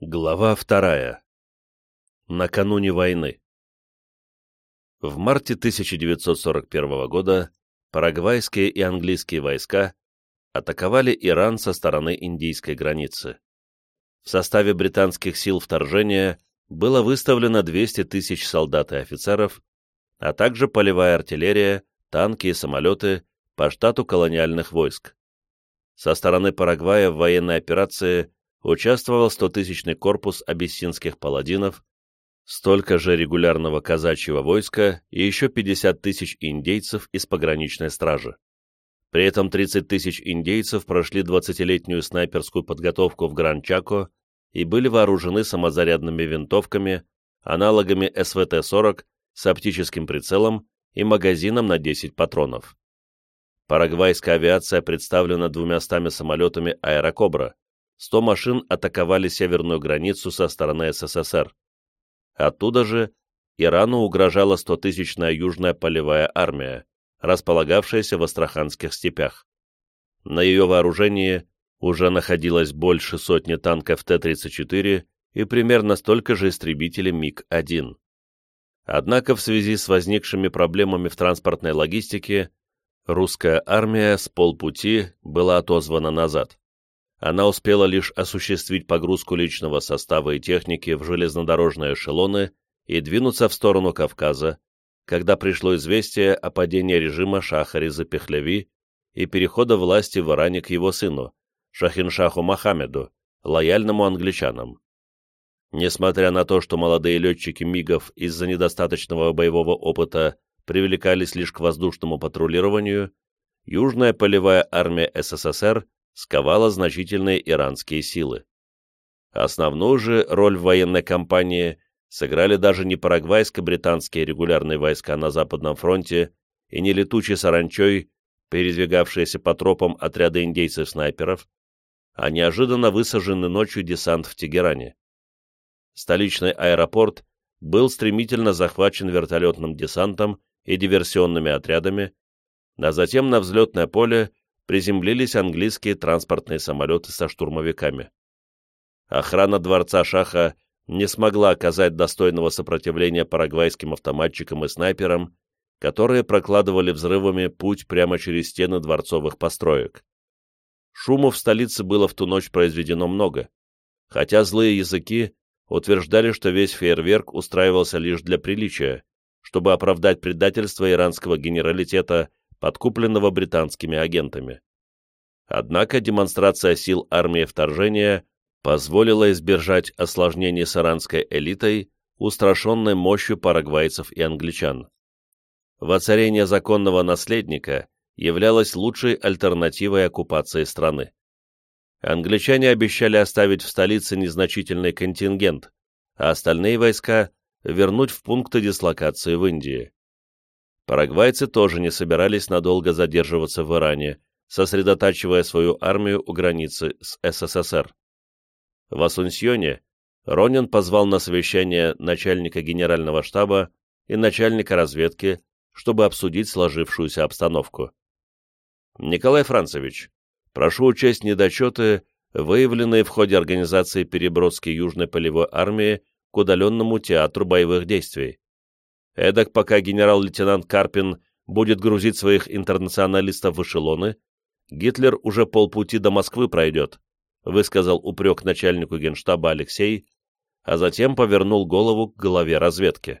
Глава вторая. Накануне войны. В марте 1941 года парагвайские и английские войска атаковали Иран со стороны индийской границы. В составе британских сил вторжения было выставлено 200 тысяч солдат и офицеров, а также полевая артиллерия, танки и самолеты по штату колониальных войск. Со стороны Парагвая в военной операции участвовал 100-тысячный корпус абиссинских паладинов, столько же регулярного казачьего войска и еще 50 тысяч индейцев из пограничной стражи. При этом 30 тысяч индейцев прошли 20-летнюю снайперскую подготовку в Гран-Чако и были вооружены самозарядными винтовками, аналогами СВТ-40 с оптическим прицелом и магазином на 10 патронов. Парагвайская авиация представлена двумястами самолетами «Аэрокобра». 100 машин атаковали северную границу со стороны СССР. Оттуда же Ирану угрожала 100-тысячная южная полевая армия, располагавшаяся в Астраханских степях. На ее вооружении уже находилось больше сотни танков Т-34 и примерно столько же истребителей МиГ-1. Однако в связи с возникшими проблемами в транспортной логистике русская армия с полпути была отозвана назад. Она успела лишь осуществить погрузку личного состава и техники в железнодорожные эшелоны и двинуться в сторону Кавказа, когда пришло известие о падении режима Шаха Реза Пехлеви и перехода власти в Иране к его сыну, Шахиншаху Мохаммеду, лояльному англичанам. Несмотря на то, что молодые летчики МИГов из-за недостаточного боевого опыта привлекались лишь к воздушному патрулированию, Южная полевая армия СССР сковала значительные иранские силы. Основную же роль в военной кампании сыграли даже не парагвайско-британские регулярные войска на Западном фронте и не летучий саранчой, передвигавшиеся по тропам отряды индейцев-снайперов, а неожиданно высаженный ночью десант в Тегеране. Столичный аэропорт был стремительно захвачен вертолетным десантом и диверсионными отрядами, а затем на взлетное поле приземлились английские транспортные самолеты со штурмовиками. Охрана дворца Шаха не смогла оказать достойного сопротивления парагвайским автоматчикам и снайперам, которые прокладывали взрывами путь прямо через стены дворцовых построек. Шума в столице было в ту ночь произведено много, хотя злые языки утверждали, что весь фейерверк устраивался лишь для приличия, чтобы оправдать предательство иранского генералитета, подкупленного британскими агентами. Однако демонстрация сил армии вторжения позволила избежать осложнений с иранской элитой, устрашенной мощью парагвайцев и англичан. Воцарение законного наследника являлось лучшей альтернативой оккупации страны. Англичане обещали оставить в столице незначительный контингент, а остальные войска вернуть в пункты дислокации в Индии. Парагвайцы тоже не собирались надолго задерживаться в Иране, сосредотачивая свою армию у границы с СССР. В Асунсьоне Ронин позвал на совещание начальника генерального штаба и начальника разведки, чтобы обсудить сложившуюся обстановку. Николай Францевич, прошу учесть недочеты, выявленные в ходе организации переброски Южной полевой армии к удаленному театру боевых действий. Эдак, пока генерал-лейтенант Карпин будет грузить своих интернационалистов в эшелоны, Гитлер уже полпути до Москвы пройдет, высказал упрек начальнику генштаба Алексей, а затем повернул голову к главе разведки.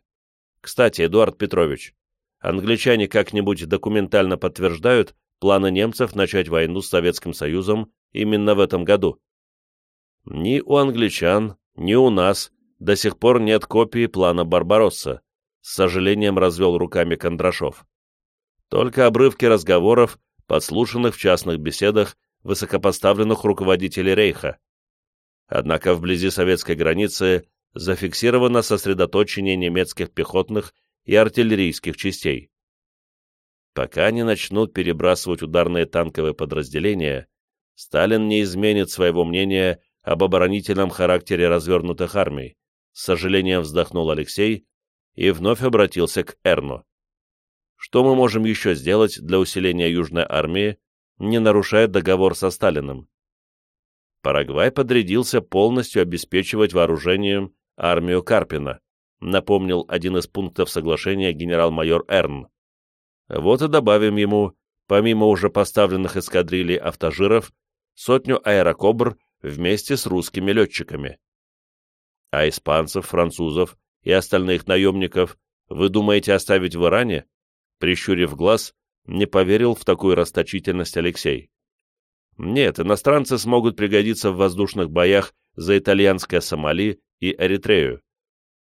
Кстати, Эдуард Петрович, англичане как-нибудь документально подтверждают планы немцев начать войну с Советским Союзом именно в этом году? Ни у англичан, ни у нас до сих пор нет копии плана Барбаросса, с сожалением развел руками Кондрашов. Только обрывки разговоров, подслушанных в частных беседах высокопоставленных руководителей Рейха. Однако вблизи советской границы зафиксировано сосредоточение немецких пехотных и артиллерийских частей. Пока не начнут перебрасывать ударные танковые подразделения, Сталин не изменит своего мнения об оборонительном характере развернутых армий, с сожалением вздохнул Алексей и вновь обратился к Эрну. Что мы можем еще сделать для усиления Южной армии, не нарушая договор со Сталиным? Парагвай подрядился полностью обеспечивать вооружением армию Карпина, напомнил один из пунктов соглашения генерал-майор Эрн. Вот и добавим ему, помимо уже поставленных эскадрилей автожиров, сотню аэрокобр вместе с русскими летчиками. А испанцев, французов и остальных наемников вы думаете оставить в Иране? Прищурив глаз, не поверил в такую расточительность Алексей. Нет, иностранцы смогут пригодиться в воздушных боях за итальянское Сомали и Эритрею.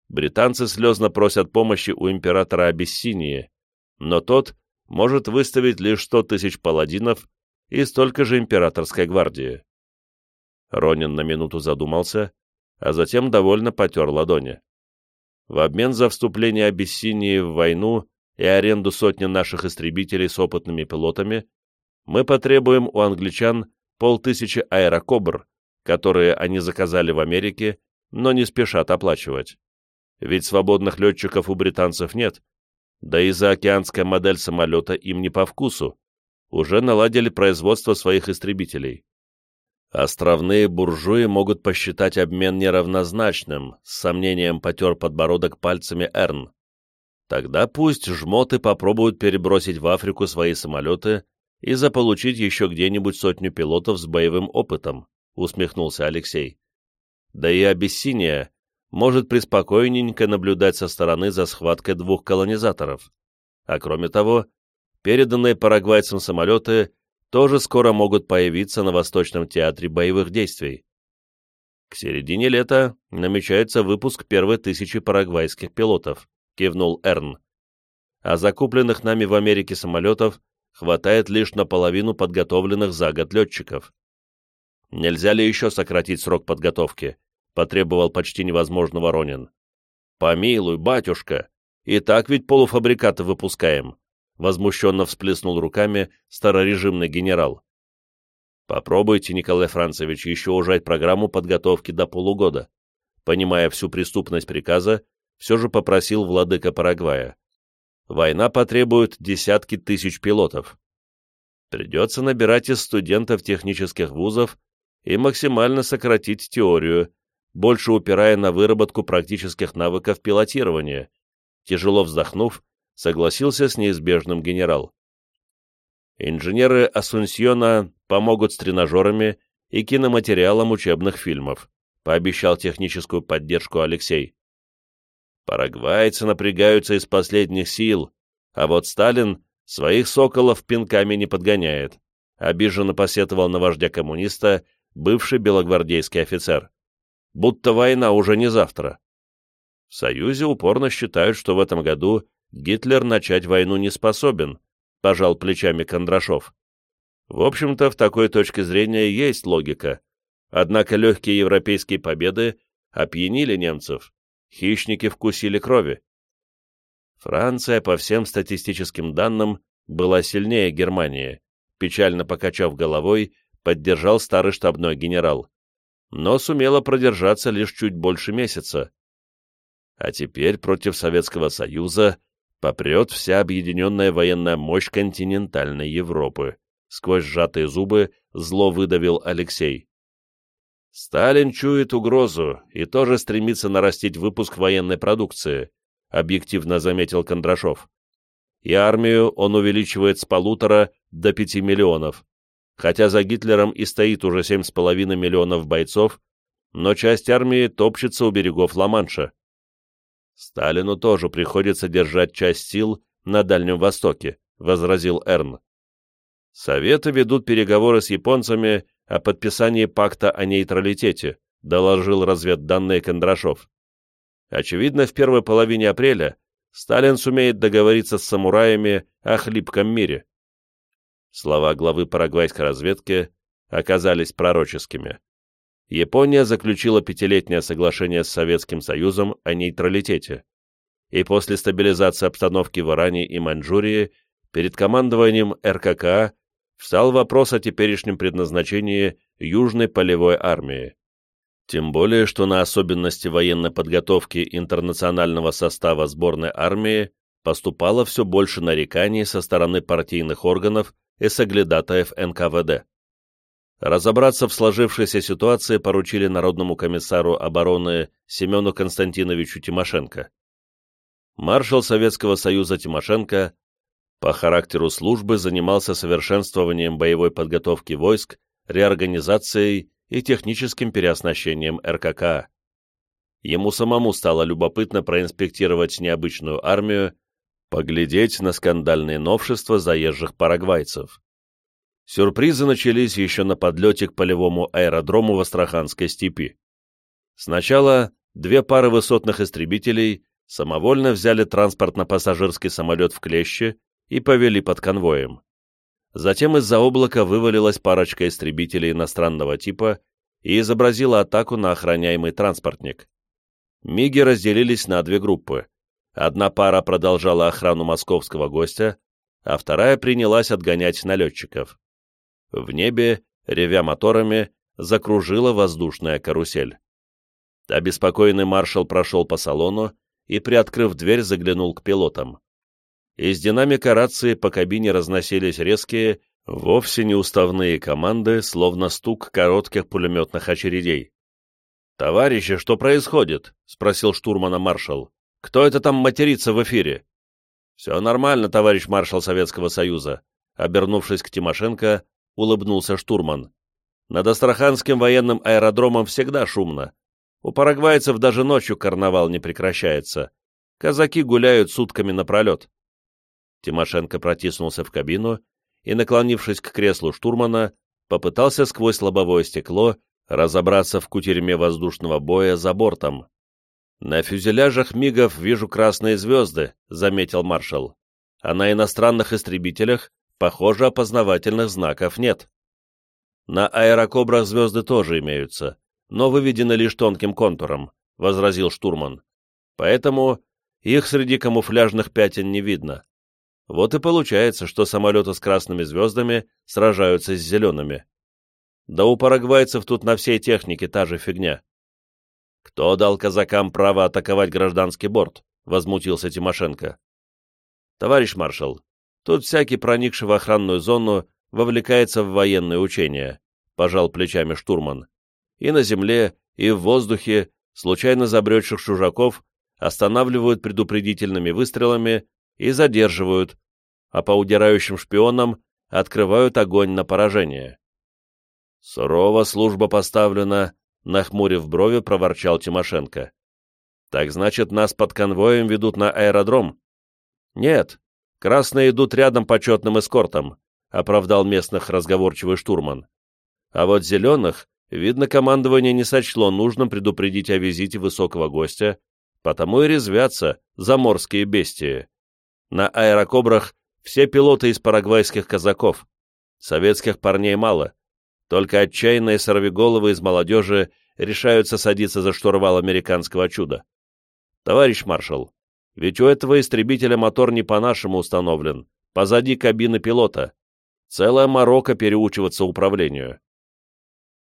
Британцы слезно просят помощи у императора Абиссинии, но тот может выставить лишь сто тысяч паладинов и столько же императорской гвардии. Ронин на минуту задумался, а затем довольно потер ладони. В обмен за вступление Абиссинии в войну и аренду сотни наших истребителей с опытными пилотами мы потребуем у англичан полтысячи аэрокобр, которые они заказали в Америке, но не спешат оплачивать. Ведь свободных летчиков у британцев нет, да и заокеанская модель самолета им не по вкусу, уже наладили производство своих истребителей. Островные буржуи могут посчитать обмен неравнозначным, с сомнением потер подбородок пальцами Эрн. Тогда пусть жмоты попробуют перебросить в Африку свои самолеты и заполучить еще где-нибудь сотню пилотов с боевым опытом, усмехнулся Алексей. Да и Абиссиния может преспокойненько наблюдать со стороны за схваткой двух колонизаторов. А кроме того, переданные парагвайцам самолеты тоже скоро могут появиться на Восточном театре боевых действий. К середине лета намечается выпуск первой тысячи парагвайских пилотов, кивнул Эрн. А закупленных нами в Америке самолетов хватает лишь наполовину подготовленных за год летчиков. Нельзя ли еще сократить срок подготовки? Потребовал почти невозможно Воронин. Помилуй, батюшка, и так ведь полуфабрикаты выпускаем. Возмущенно всплеснул руками старорежимный генерал. Попробуйте, Николай Францевич, еще ужать программу подготовки до полугода. Понимая всю преступность приказа, все же попросил владыка Парагвая война потребует десятки тысяч пилотов. Придется набирать из студентов технических вузов и максимально сократить теорию, больше упирая на выработку практических навыков пилотирования. Тяжело вздохнув, согласился с неизбежным генерал. Инженеры Асунсьона помогут с тренажерами и киноматериалом учебных фильмов, пообещал техническую поддержку Алексей. Парагвайцы напрягаются из последних сил, а вот Сталин своих соколов пинками не подгоняет, обиженно посетовал на вождя коммуниста бывший белогвардейский офицер. Будто война уже не завтра. В Союзе упорно считают, что в этом году Гитлер начать войну не способен, пожал плечами Кондрашов. В общем-то, в такой точке зрения есть логика. Однако легкие европейские победы опьянили немцев, хищники вкусили крови. Франция, по всем статистическим данным, была сильнее Германии, печально покачав головой, поддержал старый штабной генерал, но сумела продержаться лишь чуть больше месяца. А теперь против Советского Союза попрет вся объединенная военная мощь континентальной Европы. Сквозь сжатые зубы зло выдавил Алексей. Сталин чует угрозу и тоже стремится нарастить выпуск военной продукции, объективно заметил Кондрашов. И армию он увеличивает с полутора до пяти миллионов, хотя за Гитлером и стоит уже семь с половиной миллионов бойцов, но часть армии топчется у берегов Ла-Манша. Сталину тоже приходится держать часть сил на Дальнем Востоке, возразил Эрн. Советы ведут переговоры с японцами о подписании пакта о нейтралитете, доложил разведданные Кондрашов. Очевидно, в первой половине апреля Сталин сумеет договориться с самураями о хлипком мире. Слова главы парагвайской разведки оказались пророческими. Япония заключила пятилетнее соглашение с Советским Союзом о нейтралитете, и после стабилизации обстановки в Иране и Маньчжурии перед командованием РККА встал вопрос о теперешнем предназначении Южной полевой армии. Тем более, что на особенности военной подготовки интернационального состава сборной армии поступало все больше нареканий со стороны партийных органов и соглядатаев НКВД. Разобраться в сложившейся ситуации поручили Народному комиссару обороны Семену Константиновичу Тимошенко. Маршал Советского Союза Тимошенко по характеру службы занимался совершенствованием боевой подготовки войск, реорганизацией и техническим переоснащением РКК. Ему самому стало любопытно проинспектировать необычную армию, поглядеть на скандальные новшества заезжих парагвайцев. Сюрпризы начались еще на подлете к полевому аэродрому в Астраханской степи. Сначала две пары высотных истребителей самовольно взяли транспортно-пассажирский самолет в клещи и повели под конвоем. Затем из-за облака вывалилась парочка истребителей иностранного типа и изобразила атаку на охраняемый транспортник. Миги разделились на две группы. Одна пара продолжала охрану московского гостя, а вторая принялась отгонять налетчиков. В небе, ревя моторами, закружила воздушная карусель. Обеспокоенный маршал прошел по салону и, приоткрыв дверь, заглянул к пилотам. Из динамика рации по кабине разносились резкие, вовсе не уставные команды, словно стук коротких пулеметных очередей. «Товарищи, что происходит?» — спросил штурмана маршал. «Кто это там матерится в эфире?» «Все нормально, товарищ маршал Советского Союза», — обернувшись к Тимошенко, улыбнулся штурман. «Над Астраханским военным аэродромом всегда шумно. У парагвайцев даже ночью карнавал не прекращается. Казаки гуляют сутками напролет. Тимошенко протиснулся в кабину и, наклонившись к креслу штурмана, попытался сквозь лобовое стекло разобраться в кутерьме воздушного боя за бортом. «На фюзеляжах мигов вижу красные звезды», — заметил маршал. «А на иностранных истребителях, похоже, опознавательных знаков нет». «На аэрокобрах звезды тоже имеются, но выведены лишь тонким контуром», — возразил штурман. «Поэтому их среди камуфляжных пятен не видно. Вот и получается, что самолеты с красными звездами сражаются с зелеными. Да у парагвайцев тут на всей технике та же фигня. Кто дал казакам право атаковать гражданский борт? Возмутился Тимошенко. Товарищ маршал, тут всякий проникший в охранную зону вовлекается в военные учения, пожал плечами штурман. И на земле, и в воздухе случайно забредших чужаков останавливают предупредительными выстрелами и задерживают, а по удирающим шпионам открывают огонь на поражение. Сурово служба поставлена, нахмурив брови, проворчал Тимошенко. Так значит, нас под конвоем ведут на аэродром? Нет, красные идут рядом почетным эскортом, оправдал местных разговорчивый штурман. А вот зеленых, видно, командование не сочло нужным предупредить о визите высокого гостя, потому и резвятся заморские бестии. На аэрокобрах все пилоты из парагвайских казаков. Советских парней мало. Только отчаянные сорвиголовы из молодежи решаются садиться за штурвал американского чуда. Товарищ маршал, ведь у этого истребителя мотор не по-нашему установлен, позади кабины пилота. Целая морока переучиваться управлению.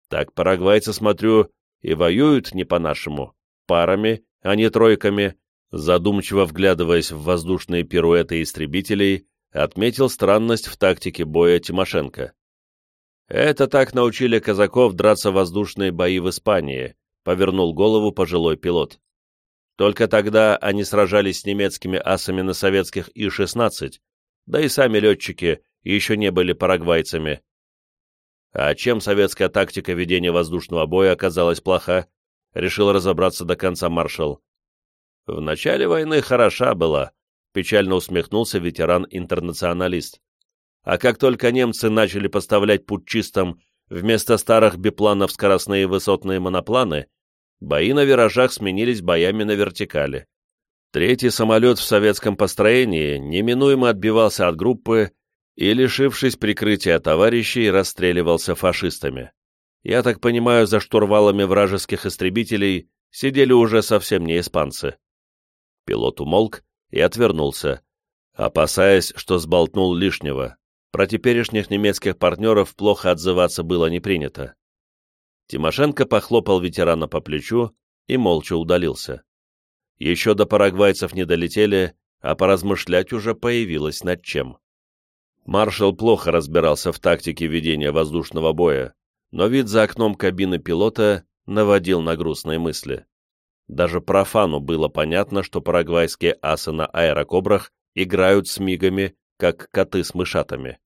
Так парагвайцы, смотрю, и воюют не по-нашему, парами, а не тройками, задумчиво вглядываясь в воздушные пируэты истребителей, отметил странность в тактике боя Тимошенко. «Это так научили казаков драться воздушные бои в Испании», — повернул голову пожилой пилот. Только тогда они сражались с немецкими асами на советских И-16, да и сами летчики еще не были парагвайцами. А чем советская тактика ведения воздушного боя оказалась плоха, решил разобраться до конца маршал. В начале войны хороша была, печально усмехнулся ветеран-интернационалист. А как только немцы начали поставлять путчистам вместо старых бипланов скоростные высотные монопланы, бои на виражах сменились боями на вертикали. Третий самолет в советском построении неминуемо отбивался от группы и, лишившись прикрытия товарищей, расстреливался фашистами. Я так понимаю, за штурвалами вражеских истребителей сидели уже совсем не испанцы. Пилот умолк и отвернулся, опасаясь, что сболтнул лишнего. Про теперешних немецких партнеров плохо отзываться было не принято. Тимошенко похлопал ветерана по плечу и молча удалился. Еще до парагвайцев не долетели, а поразмышлять уже появилось над чем. Маршал плохо разбирался в тактике ведения воздушного боя, но вид за окном кабины пилота наводил на грустные мысли. Даже профану было понятно, что парагвайские асы на аэрокобрах играют с мигами, как коты с мышатами.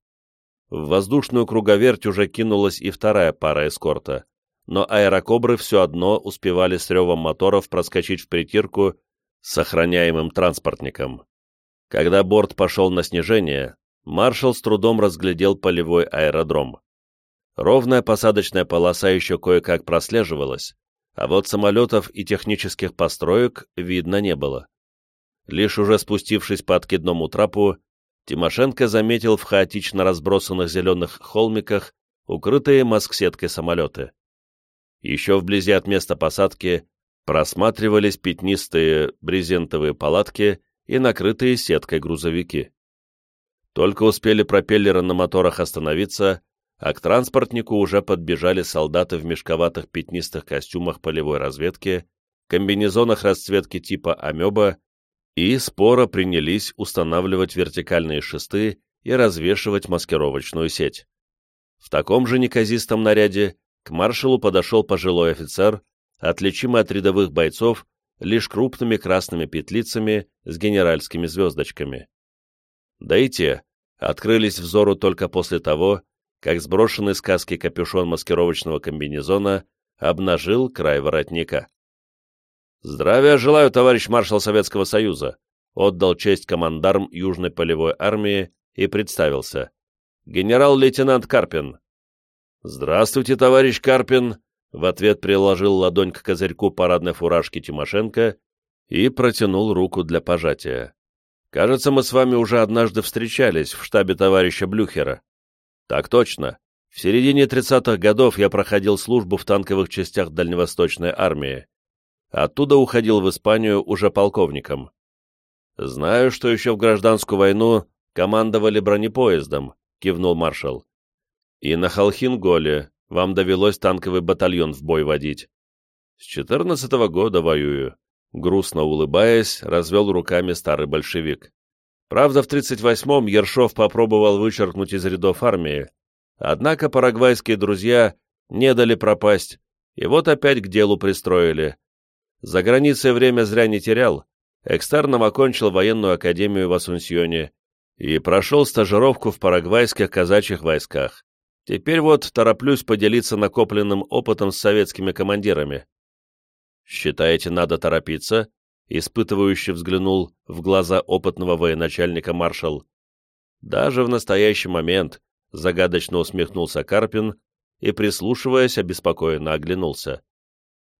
В воздушную круговерть уже кинулась и вторая пара эскорта, но аэрокобры все одно успевали с ревом моторов проскочить в притирку с охраняемым транспортником. Когда борт пошел на снижение, маршал с трудом разглядел полевой аэродром. Ровная посадочная полоса еще кое-как прослеживалась, а вот самолетов и технических построек видно не было. Лишь уже спустившись по откидному трапу, Тимошенко заметил в хаотично разбросанных зеленых холмиках укрытые маск-сеткой самолеты. Еще вблизи от места посадки просматривались пятнистые брезентовые палатки и накрытые сеткой грузовики. Только успели пропеллеры на моторах остановиться, а к транспортнику уже подбежали солдаты в мешковатых пятнистых костюмах полевой разведки, комбинезонах расцветки типа «Амеба» и споро принялись устанавливать вертикальные шесты и развешивать маскировочную сеть. В таком же неказистом наряде к маршалу подошел пожилой офицер, отличимый от рядовых бойцов лишь крупными красными петлицами с генеральскими звездочками. Да и те открылись взору только после того, как сброшенный с каски капюшон маскировочного комбинезона обнажил край воротника. «Здравия желаю, товарищ маршал Советского Союза!» отдал честь командарм Южной полевой армии и представился. «Генерал-лейтенант Карпин». «Здравствуйте, товарищ Карпин!» в ответ приложил ладонь к козырьку парадной фуражки Тимошенко и протянул руку для пожатия. «Кажется, мы с вами уже однажды встречались в штабе товарища Блюхера. Так точно. В середине 30-х годов я проходил службу в танковых частях Дальневосточной армии. Оттуда уходил в Испанию уже полковником. Знаю, что еще в гражданскую войну командовали бронепоездом, кивнул маршал. И на Халхин-Голе вам довелось танковый батальон в бой водить. С четырнадцатого года воюю. Грустно улыбаясь, развел руками старый большевик. Правда, в 38-м Ершов попробовал вычеркнуть из рядов армии, однако парагвайские друзья не дали пропасть, и вот опять к делу пристроили. За границей время зря не терял, экстерном окончил военную академию в Асунсьоне и прошел стажировку в парагвайских казачьих войсках. Теперь вот тороплюсь поделиться накопленным опытом с советскими командирами. Считаете, надо торопиться? испытывающе взглянул в глаза опытного военачальника маршал. Даже в настоящий момент загадочно усмехнулся Карпин и, прислушиваясь, обеспокоенно оглянулся.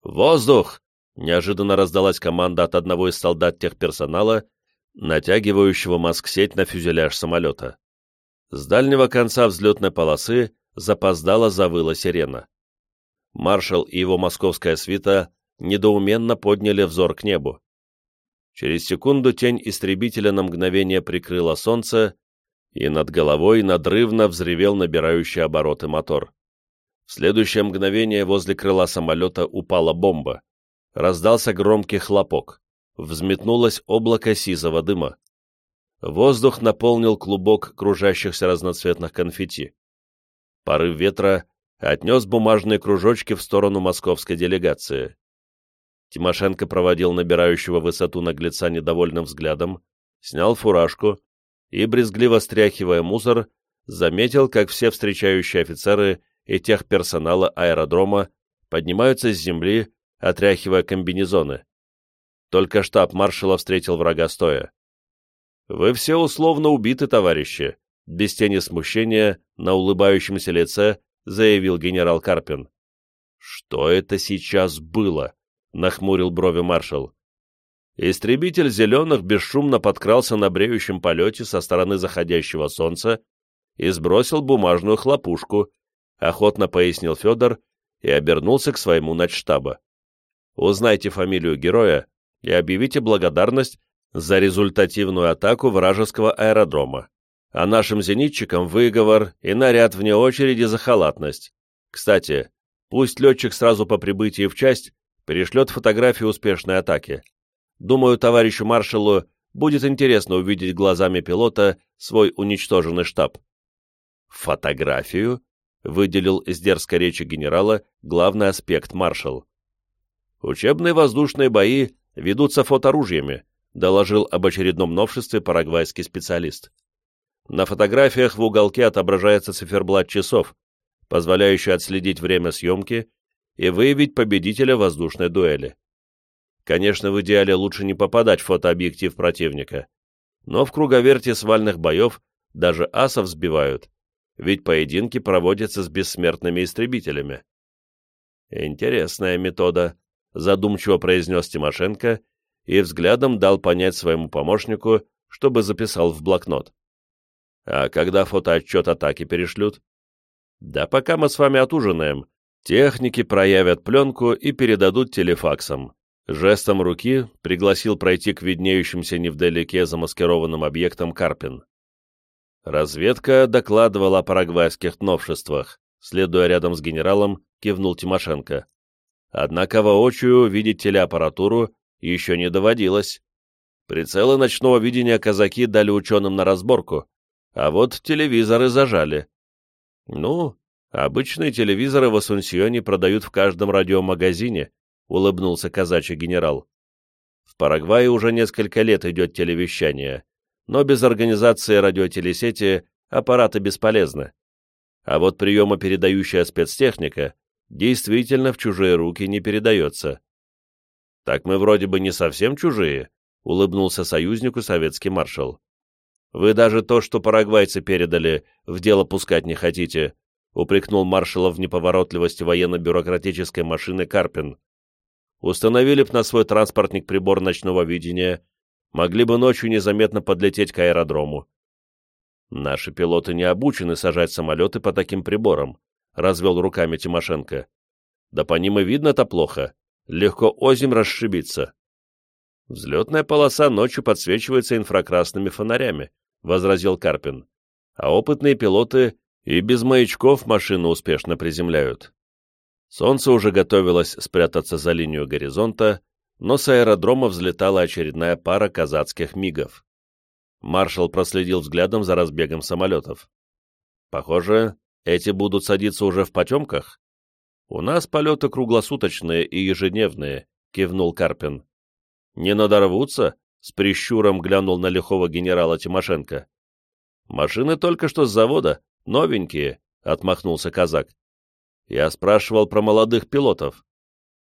«Воздух!» — неожиданно раздалась команда от одного из солдат техперсонала, натягивающего маск-сеть на фюзеляж самолета. С дальнего конца взлетной полосы запоздала завыла сирена. Маршал и его московская свита недоуменно подняли взор к небу. Через секунду тень истребителя на мгновение прикрыла солнце, и над головой надрывно взревел набирающий обороты мотор. В следующее мгновение возле крыла самолета упала бомба. Раздался громкий хлопок. Взметнулось облако сизого дыма. Воздух наполнил клубок кружащихся разноцветных конфетти. Порыв ветра отнес бумажные кружочки в сторону московской делегации. Тимошенко проводил набирающего высоту наглеца недовольным взглядом, снял фуражку и, брезгливо стряхивая мусор, заметил, как все встречающие офицеры и техперсонала аэродрома поднимаются с земли, отряхивая комбинезоны. Только штаб маршала встретил врага стоя. «Вы все условно убиты, товарищи», — без тени смущения на улыбающемся лице заявил генерал Карпин. «Что это сейчас было?» — нахмурил брови маршал. Истребитель зеленых бесшумно подкрался на бреющем полете со стороны заходящего солнца и сбросил бумажную хлопушку, охотно пояснил Федор и обернулся к своему начштаба. Узнайте фамилию героя и объявите благодарность за результативную атаку вражеского аэродрома, а нашим зенитчикам выговор и наряд вне очереди за халатность. Кстати, пусть летчик сразу по прибытии в часть перешлет фотографию успешной атаки. Думаю, товарищу маршалу будет интересно увидеть глазами пилота свой уничтоженный штаб. «Фотографию?» выделил из дерзкой речи генерала главный аспект маршал. Учебные воздушные бои ведутся фоторужьями, доложил об очередном новшестве парагвайский специалист. На фотографиях в уголке отображается циферблат часов, позволяющий отследить время съемки и выявить победителя воздушной дуэли. Конечно, в идеале лучше не попадать в фотообъектив противника, но в круговерте свальных боев даже асов сбивают, ведь поединки проводятся с бессмертными истребителями. «Интересная метода», — задумчиво произнес Тимошенко и взглядом дал понять своему помощнику, чтобы записал в блокнот. «А когда фотоотчет атаки перешлют?» «Да пока мы с вами отужинаем, техники проявят пленку и передадут телефаксом». Жестом руки пригласил пройти к виднеющимся невдалеке замаскированным объектам Карпин. Разведка докладывала о парагвайских новшествах, следуя рядом с генералом, кивнул Тимошенко. Однако воочию видеть телеаппаратуру еще не доводилось. Прицелы ночного видения казаки дали ученым на разборку, а вот телевизоры зажали. Ну, обычные телевизоры в Асунсьоне продают в каждом радиомагазине, улыбнулся казачий генерал. В Парагвае уже несколько лет идет телевещание, но без организации радиотелесети аппараты бесполезны. А вот приемопередающая спецтехника действительно в чужие руки не передается. «Так мы вроде бы не совсем чужие», — улыбнулся союзнику советский маршал. «Вы даже то, что парагвайцы передали, в дело пускать не хотите», — упрекнул маршала в неповоротливости военно-бюрократической машины Карпин. «Установили б на свой транспортник прибор ночного видения, могли бы ночью незаметно подлететь к аэродрому. Наши пилоты не обучены сажать самолеты по таким приборам, развел руками Тимошенко. Да по ним и видно-то плохо. Легко озим расшибиться. Взлетная полоса ночью подсвечивается инфракрасными фонарями, возразил Карпин. А опытные пилоты и без маячков машину успешно приземляют. Солнце уже готовилось спрятаться за линию горизонта, но с аэродрома взлетала очередная пара казацких мигов. Маршал проследил взглядом за разбегом самолетов. «Похоже, эти будут садиться уже в потемках?» «У нас полеты круглосуточные и ежедневные», — кивнул Карпин. «Не надорвутся?» — с прищуром глянул на лихого генерала Тимошенко. «Машины только что с завода, новенькие», — отмахнулся казак. «Я спрашивал про молодых пилотов.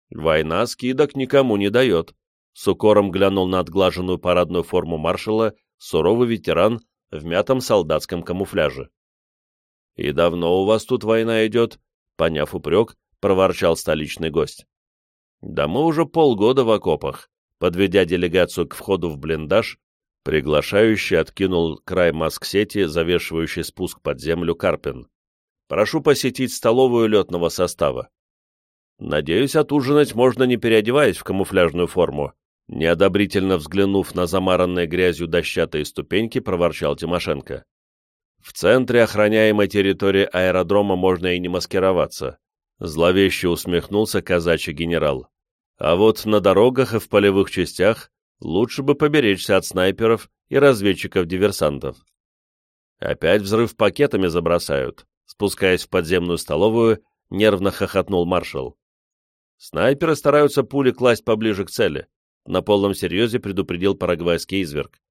Война скидок никому не дает. С укором глянул на отглаженную парадную форму маршала суровый ветеран в мятом солдатском камуфляже. «И давно у вас тут война идет?» Поняв упрек, проворчал столичный гость. «Да мы уже полгода в окопах», подведя делегацию к входу в блиндаж, приглашающий откинул край маск-сети, завешивающий спуск под землю Карпин. «Прошу посетить столовую летного состава. Надеюсь, отужинать можно не переодеваясь в камуфляжную форму. Неодобрительно взглянув на замаранные грязью дощатые ступеньки, проворчал Тимошенко. В центре охраняемой территории аэродрома можно и не маскироваться. Зловеще усмехнулся казачий генерал. А вот на дорогах и в полевых частях лучше бы поберечься от снайперов и разведчиков-диверсантов. Опять взрыв пакетами забросают. Спускаясь в подземную столовую, нервно хохотнул маршал. Снайперы стараются пули класть поближе к цели, на полном серьезе предупредил парагвайский изверг.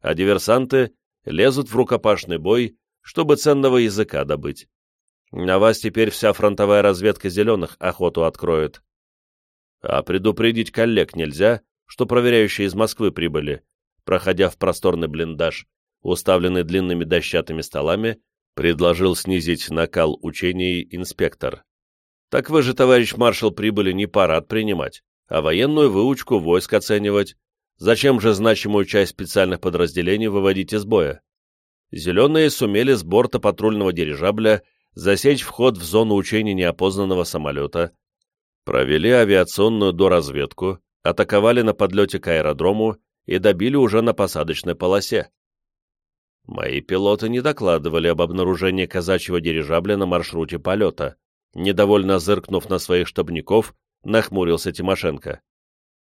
А диверсанты лезут в рукопашный бой, чтобы ценного языка добыть. На вас теперь вся фронтовая разведка зеленых охоту откроет. А предупредить коллег нельзя, что проверяющие из Москвы прибыли, проходя в просторный блиндаж, уставленный длинными дощатыми столами, предложил снизить накал учений инспектор. Так вы же, товарищ маршал, прибыли не парад принимать, а военную выучку войск оценивать. Зачем же значимую часть специальных подразделений выводить из боя? Зеленые сумели с борта патрульного дирижабля засечь вход в зону учений неопознанного самолета, провели авиационную доразведку, атаковали на подлете к аэродрому и добили уже на посадочной полосе. Мои пилоты не докладывали об обнаружении казачьего дирижабля на маршруте полета. Недовольно зыркнув на своих штабников, нахмурился Тимошенко.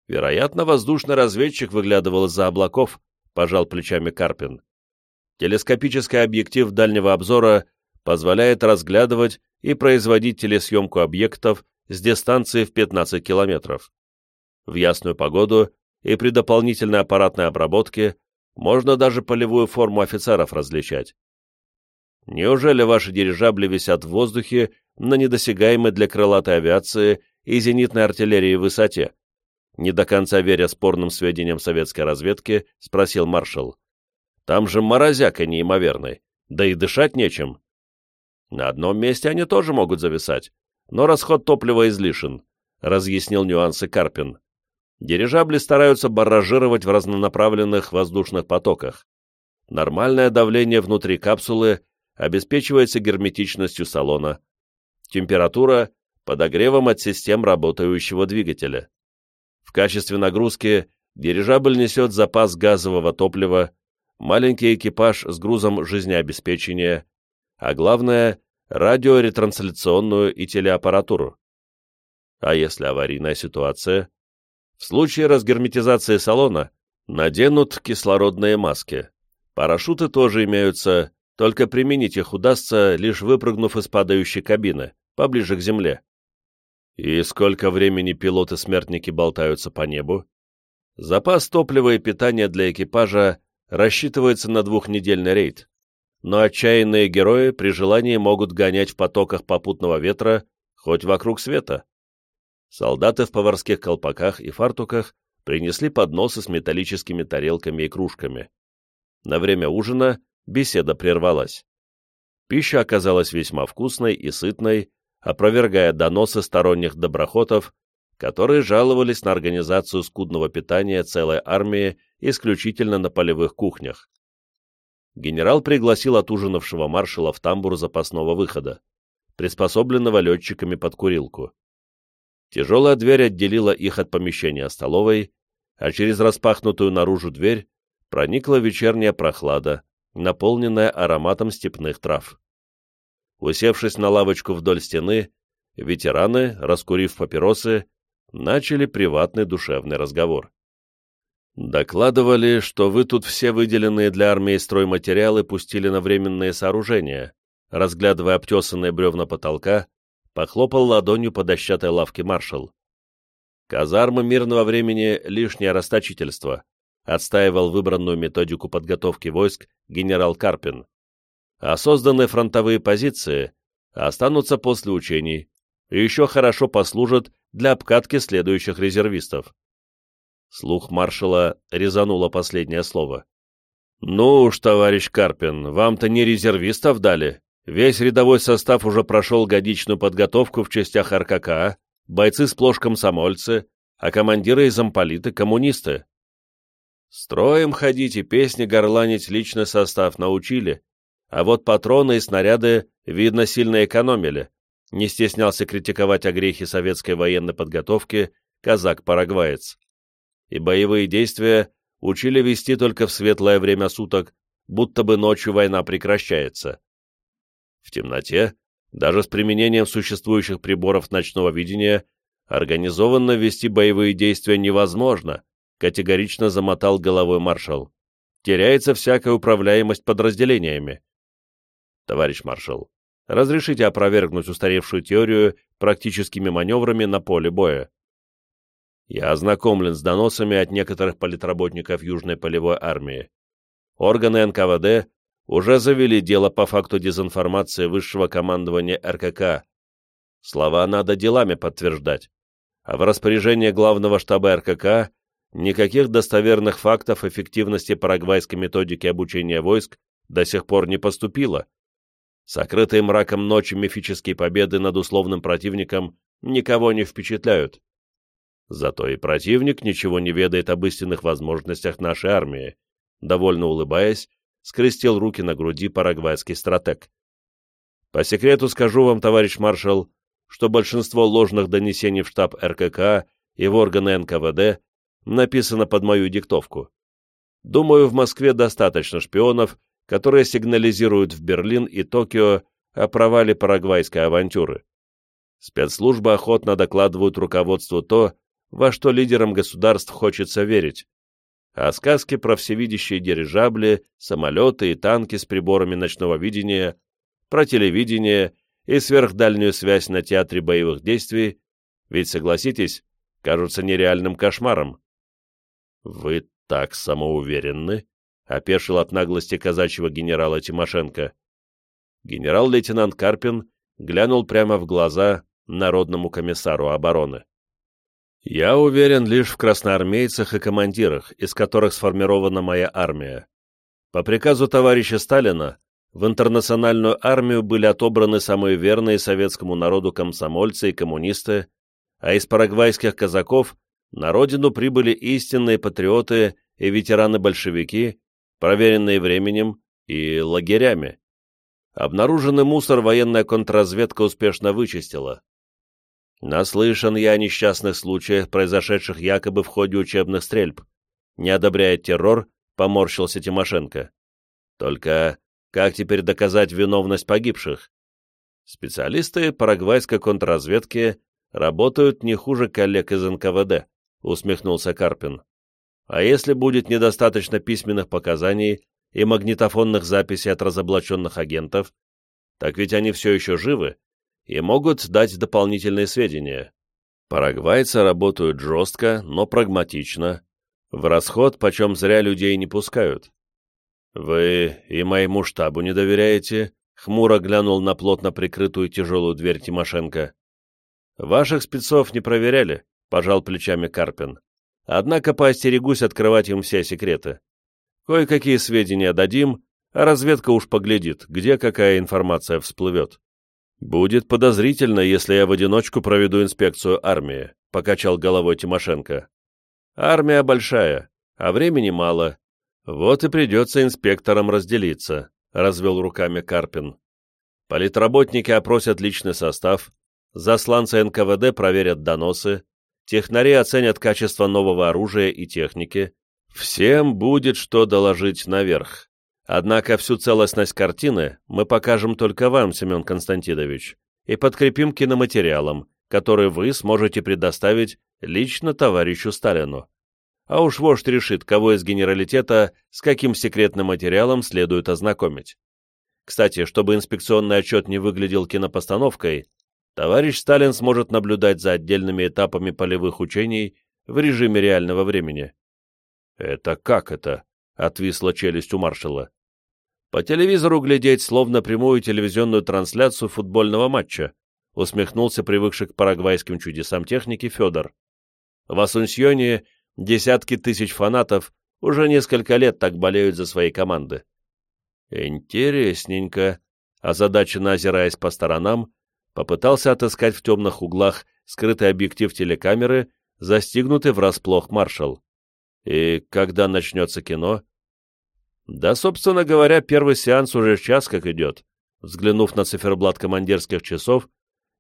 Вероятно, воздушный разведчик выглядывал из-за облаков, пожал плечами Карпин. Телескопический объектив дальнего обзора позволяет разглядывать и производить телесъемку объектов с дистанции в 15 километров. В ясную погоду и при дополнительной аппаратной обработке можно даже полевую форму офицеров различать. Неужели ваши дирижабли висят в воздухе на недосягаемой для крылатой авиации и зенитной артиллерии высоте? Не до конца веря спорным сведениям советской разведки, спросил маршал. Там же морозяка неимоверный, да и дышать нечем. На одном месте они тоже могут зависать, но расход топлива излишен, разъяснил нюансы Карпин. Дирижабли стараются барражировать в разнонаправленных воздушных потоках. Нормальное давление внутри капсулы обеспечивается герметичностью салона. Температура – подогревом от систем работающего двигателя. В качестве нагрузки дирижабль несет запас газового топлива, маленький экипаж с грузом жизнеобеспечения, а главное – радиоретрансляционную и телеаппаратуру. А если аварийная ситуация? В случае разгерметизации салона наденут кислородные маски. Парашюты тоже имеются, только применить их удастся, лишь выпрыгнув из падающей кабины, поближе к земле. И сколько времени пилоты-смертники болтаются по небу? Запас топлива и питания для экипажа рассчитывается на двухнедельный рейд, но отчаянные герои при желании могут гонять в потоках попутного ветра хоть вокруг света. Солдаты в поварских колпаках и фартуках принесли подносы с металлическими тарелками и кружками. На время ужина беседа прервалась. Пища оказалась весьма вкусной и сытной, опровергая доносы сторонних доброхотов, которые жаловались на организацию скудного питания целой армии исключительно на полевых кухнях. Генерал пригласил отужинавшего маршала в тамбур запасного выхода, приспособленного летчиками под курилку. Тяжелая дверь отделила их от помещения столовой, а через распахнутую наружу дверь проникла вечерняя прохлада, наполненная ароматом степных трав. Усевшись на лавочку вдоль стены, ветераны, раскурив папиросы, начали приватный душевный разговор. «Докладывали, что вы тут все выделенные для армии стройматериалы пустили на временные сооружения», разглядывая обтесанные бревна потолка, Похлопал ладонью по дощатой лавке маршал. Казармы мирного времени — лишнее расточительство, отстаивал выбранную методику подготовки войск генерал Карпин. А созданные фронтовые позиции останутся после учений и еще хорошо послужат для обкатки следующих резервистов. Слух маршала резануло последнее слово. «Ну уж, товарищ Карпин, вам-то не резервистов дали, Весь рядовой состав уже прошел годичную подготовку в частях РКК, бойцы сплошь комсомольцы, а командиры и замполиты — коммунисты. Строем ходить и песни горланить личный состав научили, а вот патроны и снаряды, видно, сильно экономили, не стеснялся критиковать огрехи советской военной подготовки казак-парагваец. И боевые действия учили вести только в светлое время суток, будто бы ночью война прекращается. В темноте, даже с применением существующих приборов ночного видения, организованно вести боевые действия невозможно, категорично замотал головой маршал. Теряется всякая управляемость подразделениями. Товарищ маршал, разрешите опровергнуть устаревшую теорию практическими маневрами на поле боя. Я ознакомлен с доносами от некоторых политработников Южной полевой армии. Органы НКВД уже завели дело по факту дезинформации высшего командования РКК. Слова надо делами подтверждать. А в распоряжение главного штаба РКК никаких достоверных фактов эффективности парагвайской методики обучения войск до сих пор не поступило. Сокрытые мраком ночи мифические победы над условным противником никого не впечатляют. Зато и противник ничего не ведает об истинных возможностях нашей армии. Довольно улыбаясь, скрестил руки на груди парагвайский стратег. По секрету скажу вам, товарищ маршал, что большинство ложных донесений в штаб РКК и в органы НКВД написано под мою диктовку. Думаю, в Москве достаточно шпионов, которые сигнализируют в Берлин и Токио о провале парагвайской авантюры. Спецслужбы охотно докладывают руководству то, во что лидерам государств хочется верить а сказки про всевидящие дирижабли, самолеты и танки с приборами ночного видения, про телевидение и сверхдальнюю связь на театре боевых действий, ведь, согласитесь, кажутся нереальным кошмаром. «Вы так самоуверенны?» — опешил от наглости казачьего генерала Тимошенко. Генерал-лейтенант Карпин глянул прямо в глаза народному комиссару обороны. «Я уверен лишь в красноармейцах и командирах, из которых сформирована моя армия. По приказу товарища Сталина в интернациональную армию были отобраны самые верные советскому народу комсомольцы и коммунисты, а из парагвайских казаков на родину прибыли истинные патриоты и ветераны-большевики, проверенные временем и лагерями. Обнаруженный мусор военная контрразведка успешно вычистила. Наслышан я о несчастных случаях, произошедших якобы в ходе учебных стрельб. Не одобряя террор, поморщился Тимошенко. Только как теперь доказать виновность погибших? Специалисты парагвайской контрразведки работают не хуже коллег из НКВД, усмехнулся Карпин. А если будет недостаточно письменных показаний и магнитофонных записей от разоблаченных агентов, так ведь они все еще живы и могут дать дополнительные сведения. Парагвайцы работают жестко, но прагматично. В расход почем зря людей не пускают. «Вы и моему штабу не доверяете?» — хмуро глянул на плотно прикрытую тяжелую дверь Тимошенко. «Ваших спецов не проверяли», — пожал плечами Карпин. «Однако поостерегусь открывать им все секреты. Кое-какие сведения дадим, а разведка уж поглядит, где какая информация всплывет. «Будет подозрительно, если я в одиночку проведу инспекцию армии», — покачал головой Тимошенко. «Армия большая, а времени мало. Вот и придется инспекторам разделиться», — развел руками Карпин. «Политработники опросят личный состав, засланцы НКВД проверят доносы, технари оценят качество нового оружия и техники. Всем будет что доложить наверх. Однако всю целостность картины мы покажем только вам, Семен Константинович, и подкрепим киноматериалом, который вы сможете предоставить лично товарищу Сталину. А уж вождь решит, кого из генералитета с каким секретным материалом следует ознакомить. Кстати, чтобы инспекционный отчет не выглядел кинопостановкой, товарищ Сталин сможет наблюдать за отдельными этапами полевых учений в режиме реального времени. «Это как это?» — отвисла челюсть у маршала. По телевизору глядеть, словно прямую телевизионную трансляцию футбольного матча, усмехнулся привыкший к парагвайским чудесам техники Федор. В Асунсьоне десятки тысяч фанатов уже несколько лет так болеют за свои команды. Интересненько, озадаченно озираясь по сторонам, попытался отыскать в темных углах скрытый объектив телекамеры, застигнутый врасплох маршал. И когда начнется кино? Да, собственно говоря, первый сеанс уже час как идет. Взглянув на циферблат командирских часов,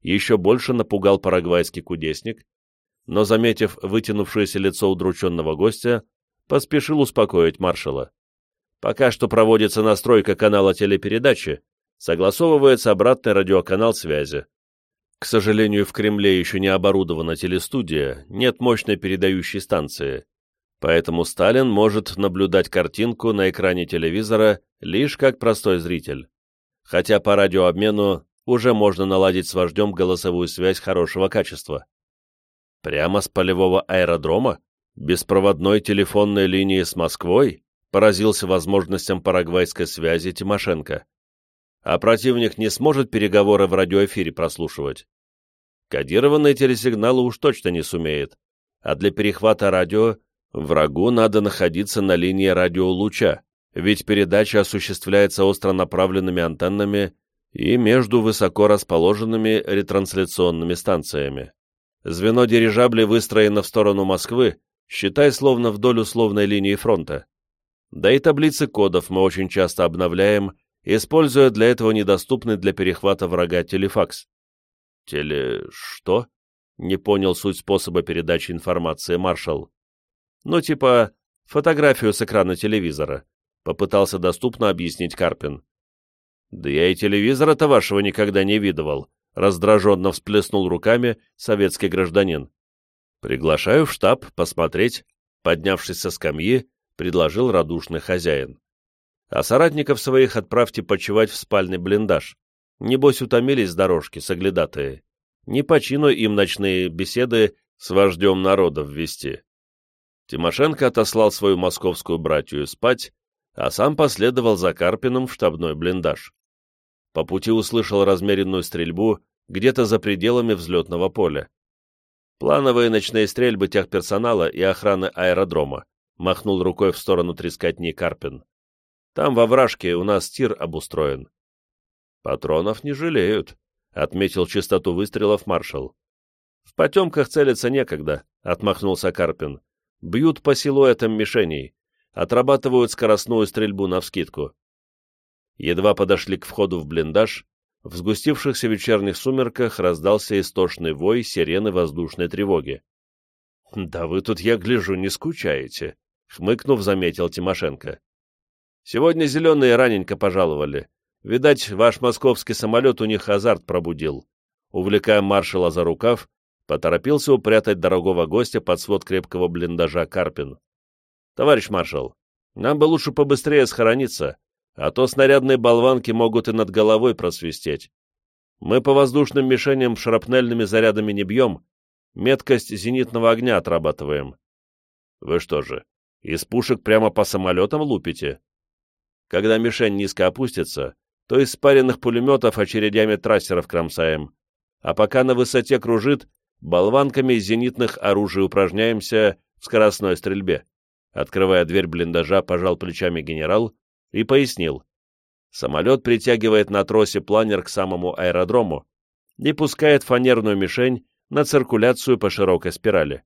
еще больше напугал парагвайский кудесник, но, заметив вытянувшееся лицо удрученного гостя, поспешил успокоить маршала. Пока что проводится настройка канала телепередачи, согласовывается обратный радиоканал связи. К сожалению, в Кремле еще не оборудована телестудия, нет мощной передающей станции, Поэтому Сталин может наблюдать картинку на экране телевизора лишь как простой зритель. Хотя по радиообмену уже можно наладить с вождем голосовую связь хорошего качества. Прямо с полевого аэродрома? Беспроводной телефонной линии с Москвой? Поразился возможностям парагвайской связи Тимошенко. А противник не сможет переговоры в радиоэфире прослушивать. Кодированные телесигналы уж точно не сумеет, а для перехвата радио Врагу надо находиться на линии радиолуча, ведь передача осуществляется остро направленными антеннами и между высоко расположенными ретрансляционными станциями. Звено дирижаблей выстроено в сторону Москвы, считай словно вдоль условной линии фронта. Да и таблицы кодов мы очень часто обновляем, используя для этого недоступный для перехвата врага телефакс. Теле... что? Не понял суть способа передачи информации маршал. Ну, типа, фотографию с экрана телевизора, попытался доступно объяснить Карпин. Да я и телевизора-то вашего никогда не видывал, раздраженно всплеснул руками советский гражданин. Приглашаю в штаб посмотреть, поднявшись со скамьи, предложил радушный хозяин. А соратников своих отправьте почевать в спальный блиндаж. Небось утомились с дорожки, соглядатые. Не по чину им ночные беседы с вождем народа ввести. Тимошенко отослал свою московскую братью спать, а сам последовал за Карпиным в штабной блиндаж. По пути услышал размеренную стрельбу где-то за пределами взлетного поля. Плановые ночные стрельбы техперсонала и охраны аэродрома, махнул рукой в сторону трескотни Карпин. Там во вражке у нас тир обустроен. Патронов не жалеют, отметил частоту выстрелов маршал. В потемках целиться некогда, отмахнулся Карпин. Бьют по силуэтам мишеней, отрабатывают скоростную стрельбу навскидку. Едва подошли к входу в блиндаж, в сгустившихся вечерних сумерках раздался истошный вой сирены воздушной тревоги. «Да вы тут, я гляжу, не скучаете», — хмыкнув, заметил Тимошенко. «Сегодня зеленые раненько пожаловали. Видать, ваш московский самолет у них азарт пробудил». Увлекая маршала за рукав, поторопился упрятать дорогого гостя под свод крепкого блиндажа Карпин. «Товарищ маршал, нам бы лучше побыстрее схорониться, а то снарядные болванки могут и над головой просвистеть. Мы по воздушным мишеням шрапнельными зарядами не бьем, меткость зенитного огня отрабатываем. Вы что же, из пушек прямо по самолетам лупите? Когда мишень низко опустится, то из спаренных пулеметов очередями трассеров кромсаем, а пока на высоте кружит, болванками из зенитных оружий упражняемся в скоростной стрельбе. Открывая дверь блиндажа, пожал плечами генерал и пояснил. Самолет притягивает на тросе планер к самому аэродрому и пускает фанерную мишень на циркуляцию по широкой спирали.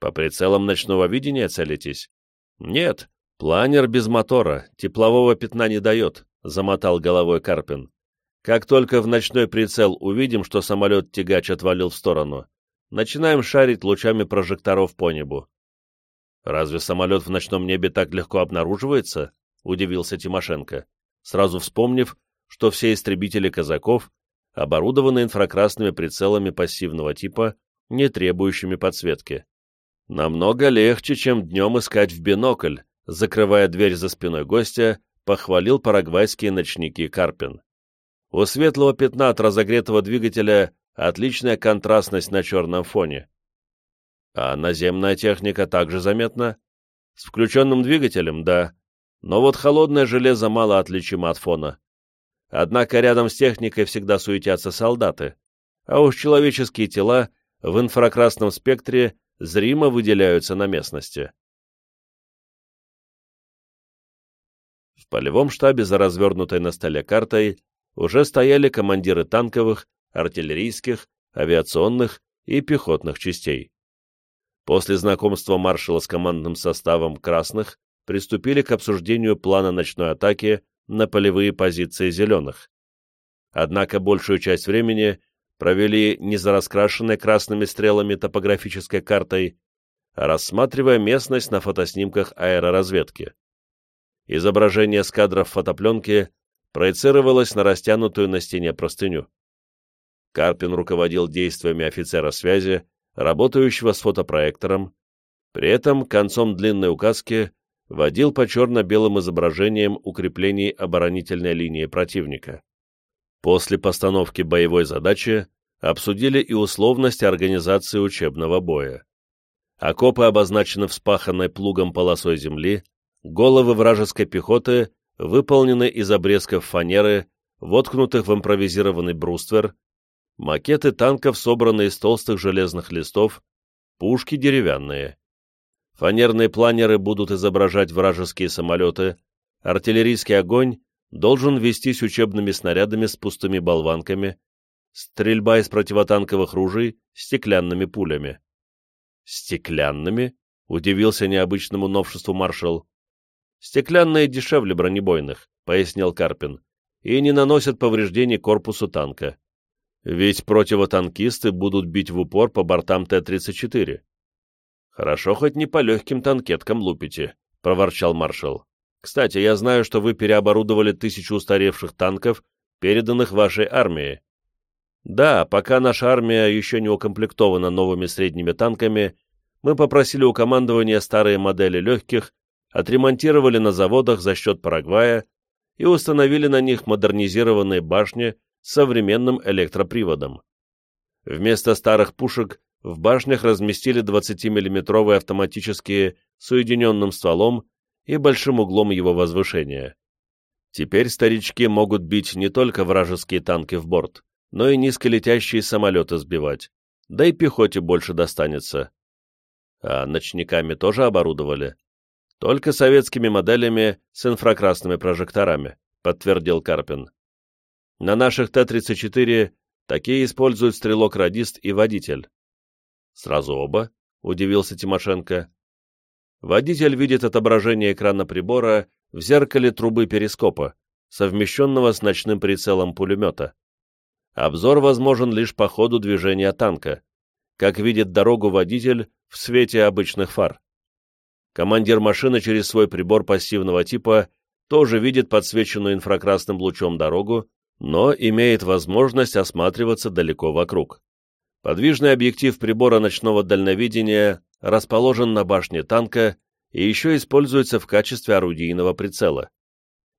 По прицелам ночного видения целитесь? Нет, планер без мотора, теплового пятна не дает, замотал головой Карпин. Как только в ночной прицел увидим, что самолет-тягач отвалил в сторону, начинаем шарить лучами прожекторов по небу. Разве самолет в ночном небе так легко обнаруживается? — удивился Тимошенко, сразу вспомнив, что все истребители казаков оборудованы инфракрасными прицелами пассивного типа, не требующими подсветки. Намного легче, чем днем искать в бинокль, закрывая дверь за спиной гостя, похвалил парагвайские ночники Карпин. У светлого пятна от разогретого двигателя отличная контрастность на черном фоне. А наземная техника также заметна? С включенным двигателем, да, но вот холодное железо мало отличимо от фона. Однако рядом с техникой всегда суетятся солдаты, а уж человеческие тела в инфракрасном спектре зримо выделяются на местности. В полевом штабе за развернутой на столе картой уже стояли командиры танковых, артиллерийских, авиационных и пехотных частей. После знакомства маршала с командным составом «Красных» приступили к обсуждению плана ночной атаки на полевые позиции зеленых. Однако большую часть времени провели не за раскрашенной красными стрелами топографической картой, а рассматривая местность на фотоснимках аэроразведки. Изображение с кадров фотопленки проецировалось на растянутую на стене простыню. Карпин руководил действиями офицера связи, работающего с фотопроектором, при этом концом длинной указки водил по черно-белым изображениям укреплений оборонительной линии противника. После постановки боевой задачи обсудили и условности организации учебного боя. Окопы обозначены вспаханной плугом полосой земли, головы вражеской пехоты выполнены из обрезков фанеры, воткнутых в импровизированный бруствер, макеты танков собраны из толстых железных листов, пушки деревянные. Фанерные планеры будут изображать вражеские самолеты, артиллерийский огонь должен вестись учебными снарядами с пустыми болванками, стрельба из противотанковых ружей стеклянными пулями. «Стеклянными?» — удивился необычному новшеству маршал. «Стеклянные дешевле бронебойных», — пояснил Карпин, «и не наносят повреждений корпусу танка. Ведь противотанкисты будут бить в упор по бортам Т-34. «Хорошо, хоть не по легким танкеткам лупите», — проворчал маршал. «Кстати, я знаю, что вы переоборудовали тысячу устаревших танков, переданных вашей армии». «Да, пока наша армия еще не укомплектована новыми средними танками, мы попросили у командования старые модели легких, отремонтировали на заводах за счет Парагвая и установили на них модернизированные башни с современным электроприводом. Вместо старых пушек в башнях разместили 20-миллиметровые автоматические с уединенным стволом и большим углом его возвышения. Теперь старички могут бить не только вражеские танки в борт, но и низколетящие самолеты сбивать, да и пехоте больше достанется. А ночниками тоже оборудовали? Только советскими моделями с инфракрасными прожекторами, подтвердил Карпин. На наших Т-34 такие используют стрелок-радист и водитель. Сразу оба? Удивился Тимошенко. Водитель видит отображение экрана прибора в зеркале трубы перископа, совмещенного с ночным прицелом пулемета. Обзор возможен лишь по ходу движения танка, как видит дорогу водитель в свете обычных фар. Командир машины через свой прибор пассивного типа тоже видит подсвеченную инфракрасным лучом дорогу, но имеет возможность осматриваться далеко вокруг. Подвижный объектив прибора ночного дальновидения расположен на башне танка и еще используется в качестве орудийного прицела.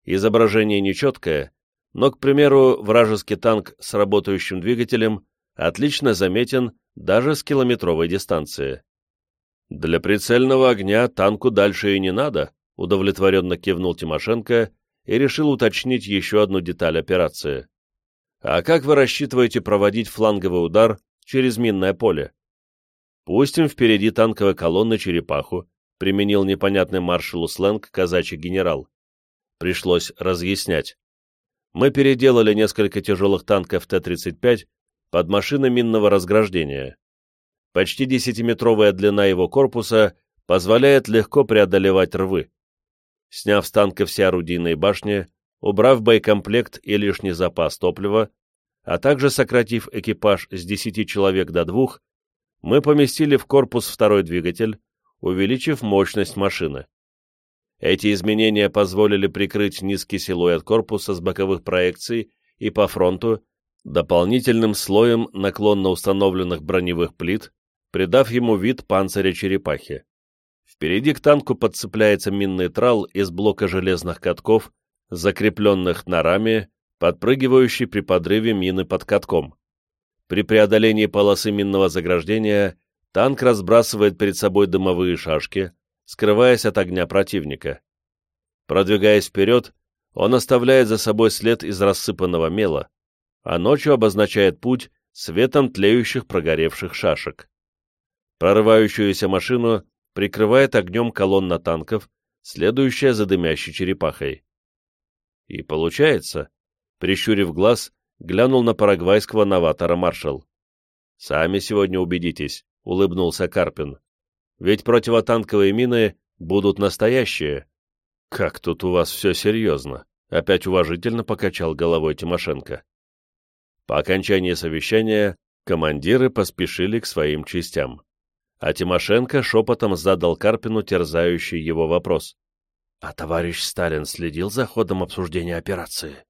Изображение нечеткое, но, к примеру, вражеский танк с работающим двигателем отлично заметен даже с километровой дистанции. «Для прицельного огня танку дальше и не надо», удовлетворенно кивнул Тимошенко и решил уточнить еще одну деталь операции. «А как вы рассчитываете проводить фланговый удар через минное поле?» «Пустим впереди танковой колонны черепаху», применил непонятный маршалу сленг казачий генерал. Пришлось разъяснять. Мы переделали несколько тяжелых танков Т-35 под машины минного разграждения. Почти десятиметровая длина его корпуса позволяет легко преодолевать рвы. Сняв с танка все орудийные башни, убрав боекомплект и лишний запас топлива, а также сократив экипаж с 10 человек до двух, мы поместили в корпус второй двигатель, увеличив мощность машины. Эти изменения позволили прикрыть низкий силуэт корпуса с боковых проекций и по фронту дополнительным слоем наклонно установленных броневых плит, придав ему вид панциря черепахи. Впереди к танку подцепляется минный трал из блока железных катков, закрепленных на раме, подпрыгивающий при подрыве мины под катком. При преодолении полосы минного заграждения танк разбрасывает перед собой дымовые шашки, скрываясь от огня противника. Продвигаясь вперед, он оставляет за собой след из рассыпанного мела, а ночью обозначает путь светом тлеющих прогоревших шашек. Прорывающуюся машину прикрывает огнем колонна танков, следующая за дымящей черепахой. И получается, прищурив глаз, глянул на парагвайского новатора маршал. «Сами сегодня убедитесь», — улыбнулся Карпин. «Ведь противотанковые мины будут настоящие». «Как тут у вас все серьезно?» — опять уважительно покачал головой Тимошенко. По окончании совещания командиры поспешили к своим частям а Тимошенко шепотом задал Карпину терзающий его вопрос. «А товарищ Сталин следил за ходом обсуждения операции?»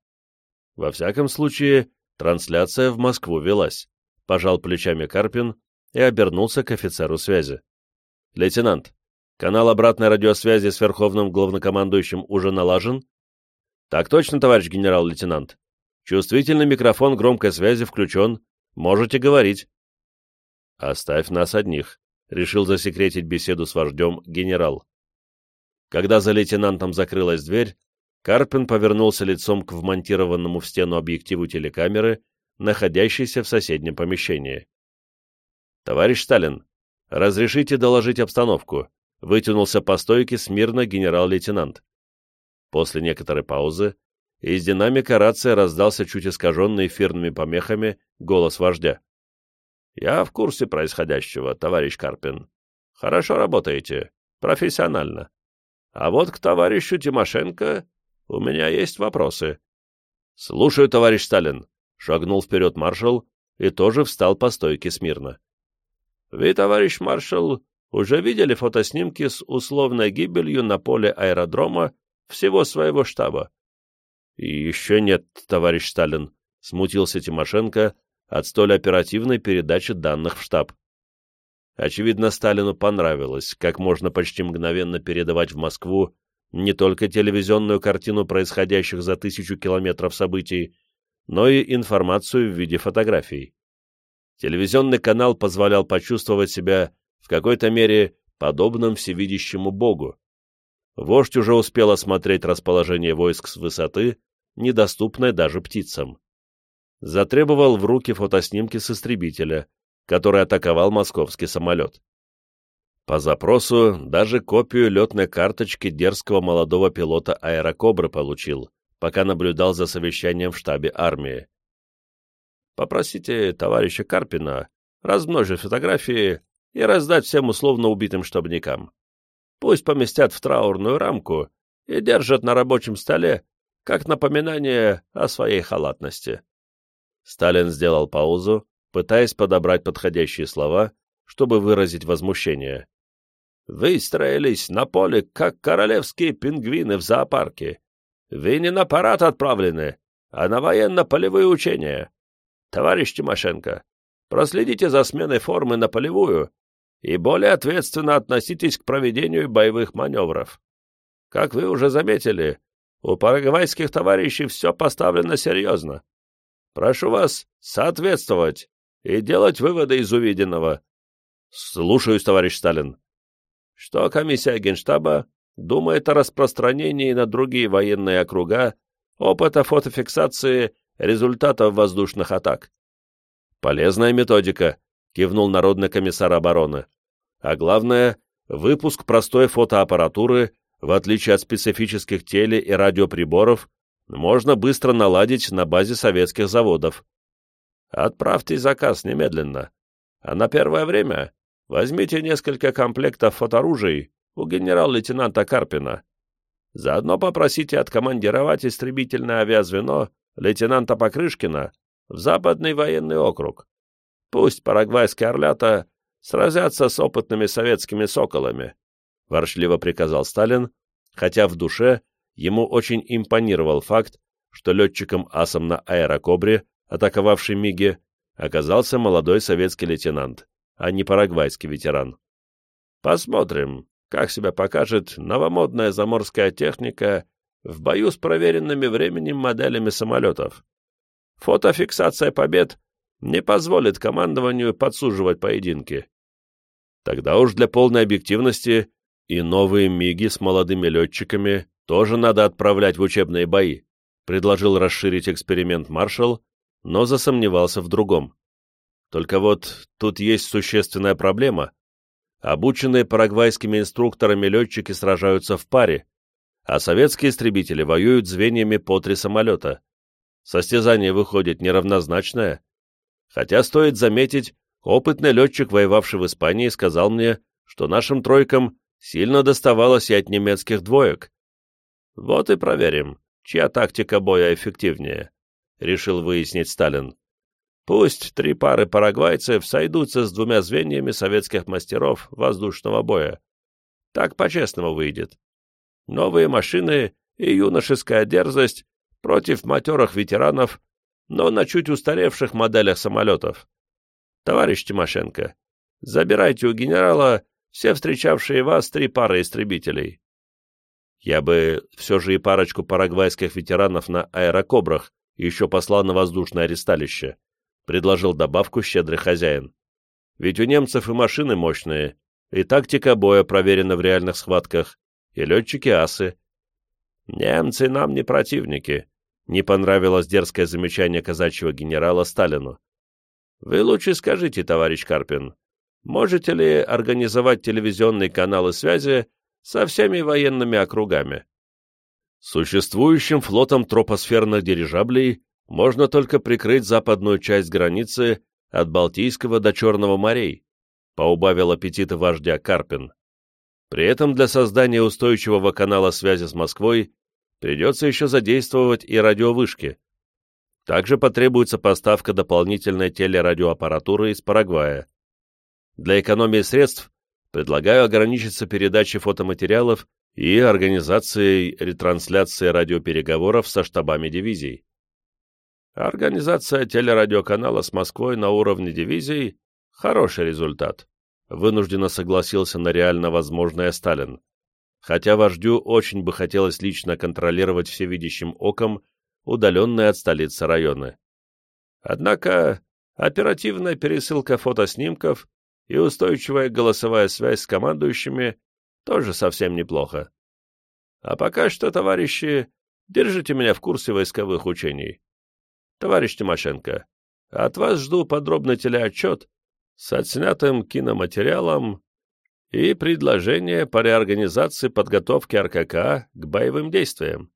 «Во всяком случае, трансляция в Москву велась», — пожал плечами Карпин и обернулся к офицеру связи. «Лейтенант, канал обратной радиосвязи с Верховным Главнокомандующим уже налажен?» «Так точно, товарищ генерал-лейтенант. Чувствительный микрофон громкой связи включен. Можете говорить». «Оставь нас одних», решил засекретить беседу с вождем генерал. Когда за лейтенантом закрылась дверь, Карпин повернулся лицом к вмонтированному в стену объективу телекамеры, находящейся в соседнем помещении. «Товарищ Сталин, разрешите доложить обстановку», вытянулся по стойке смирно генерал-лейтенант. После некоторой паузы из динамика рация раздался чуть искаженный эфирными помехами голос вождя. Я в курсе происходящего, товарищ Карпин. Хорошо работаете, профессионально. А вот к товарищу Тимошенко у меня есть вопросы. Слушаю, товарищ Сталин, шагнул вперед маршал и тоже встал по стойке смирно. Вы, товарищ маршал, уже видели фотоснимки с условной гибелью на поле аэродрома всего своего штаба? — еще нет, товарищ Сталин, — смутился Тимошенко, от столь оперативной передачи данных в штаб. Очевидно, Сталину понравилось, как можно почти мгновенно передавать в Москву не только телевизионную картину происходящих за тысячу километров событий, но и информацию в виде фотографий. Телевизионный канал позволял почувствовать себя в какой-то мере подобным всевидящему Богу. Вождь уже успел осмотреть расположение войск с высоты, недоступной даже птицам. Затребовал в руки фотоснимки с истребителя, который атаковал московский самолет. По запросу даже копию летной карточки дерзкого молодого пилота «Аэрокобры» получил, пока наблюдал за совещанием в штабе армии. Попросите товарища Карпина размножить фотографии и раздать всем условно убитым штабникам. Пусть поместят в траурную рамку и держат на рабочем столе, как напоминание о своей халатности. Сталин сделал паузу, пытаясь подобрать подходящие слова, чтобы выразить возмущение. «Выстроились на поле, как королевские пингвины в зоопарке. Вы не на парад отправлены, а на военно-полевые учения. Товарищ Тимошенко, проследите за сменой формы на полевую и более ответственно относитесь к проведению боевых маневров. Как вы уже заметили, у парагвайских товарищей все поставлено серьезно. Прошу вас соответствовать и делать выводы из увиденного. Слушаюсь, товарищ Сталин. Что комиссия Генштаба думает о распространении на другие военные округа опыта фотофиксации результатов воздушных атак. Полезная методика, кивнул Народный комиссар обороны. А главное, выпуск простой фотоаппаратуры, в отличие от специфических теле- и радиоприборов, можно быстро наладить на базе советских заводов. Отправьте заказ немедленно. А на первое время возьмите несколько комплектов фоторужей у генерал-лейтенанта Карпина. Заодно попросите откомандировать истребительное авиазвено лейтенанта Покрышкина в Западный военный округ. Пусть парагвайские орлята сразятся с опытными советскими соколами, — воршливо приказал Сталин, хотя в душе ему очень импонировал факт, что летчиком-асом на аэрокобре, атаковавший МИГи, оказался молодой советский лейтенант, а не парагвайский ветеран. Посмотрим, как себя покажет новомодная заморская техника в бою с проверенными временем моделями самолетов. Фотофиксация побед не позволит командованию подсуживать поединки. Тогда уж для полной объективности и новые МИГи с молодыми летчиками тоже надо отправлять в учебные бои, предложил расширить эксперимент маршал, но засомневался в другом. Только вот тут есть существенная проблема. Обученные парагвайскими инструкторами летчики сражаются в паре, а советские истребители воюют звеньями по три самолета. Состязание выходит неравнозначное. Хотя, стоит заметить, опытный летчик, воевавший в Испании, сказал мне, что нашим тройкам сильно доставалось и от немецких двоек. Вот и проверим, чья тактика боя эффективнее, — решил выяснить Сталин. Пусть три пары парагвайцев сойдутся с двумя звеньями советских мастеров воздушного боя. Так по-честному выйдет новые машины и юношеская дерзость против матерых ветеранов, но на чуть устаревших моделях самолетов. Товарищ Тимошенко, забирайте у генерала все встречавшие вас три пары истребителей. Я бы все же и парочку парагвайских ветеранов на аэрокобрах еще послал на воздушное аресталище, предложил добавку щедрый хозяин. Ведь у немцев и машины мощные, и тактика боя проверена в реальных схватках, и летчики-асы. «Немцы нам не противники», — не понравилось дерзкое замечание казачьего генерала Сталину. «Вы лучше скажите, товарищ Карпин, можете ли организовать телевизионные каналы связи со всеми военными округами?» Существующим флотом тропосферных дирижаблей можно только прикрыть западную часть границы от Балтийского до Черного морей, поубавил аппетиты вождя Карпин. При этом для создания устойчивого канала связи с Москвой придется еще задействовать и радиовышки. Также потребуется поставка дополнительной телерадиоаппаратуры из Парагвая. Для экономии средств предлагаю ограничиться передачей фотоматериалов и организацией ретрансляции радиопереговоров со штабами дивизий. Организация телерадиоканала с Москвой на уровне дивизий – хороший результат вынужденно согласился на реально возможное Сталин. хотя вождю очень бы хотелось лично контролировать всевидящим оком удаленные от столицы районы. Однако оперативная пересылка фотоснимков и устойчивая голосовая связь с командующими тоже совсем неплохо. А пока что, товарищи, держите меня в курсе войсковых учений. Товарищ Тимошенко, от вас жду подробный телеотчет с отснятым киноматериалом и предложение по реорганизации подготовки РКК к боевым действиям.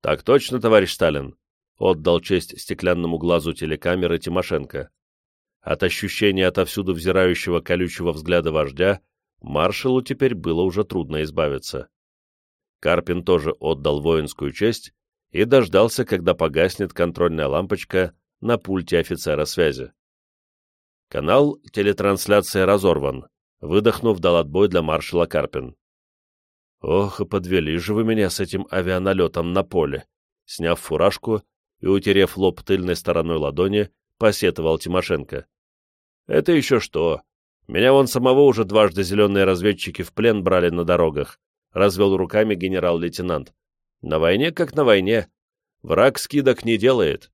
Так точно, товарищ Сталин, отдал честь стеклянному глазу телекамеры Тимошенко. От ощущения отовсюду взирающего колючего взгляда вождя маршалу теперь было уже трудно избавиться. Карпин тоже отдал воинскую честь и дождался, когда погаснет контрольная лампочка на пульте офицера связи. Канал телетрансляции разорван. Выдохнув, дал отбой для маршала Карпин. «Ох, и подвели же вы меня с этим авианалетом на поле!» Сняв фуражку и утерев лоб тыльной стороной ладони, посетовал Тимошенко. «Это еще что? Меня вон самого уже дважды зеленые разведчики в плен брали на дорогах», развел руками генерал-лейтенант. «На войне как на войне. Враг скидок не делает».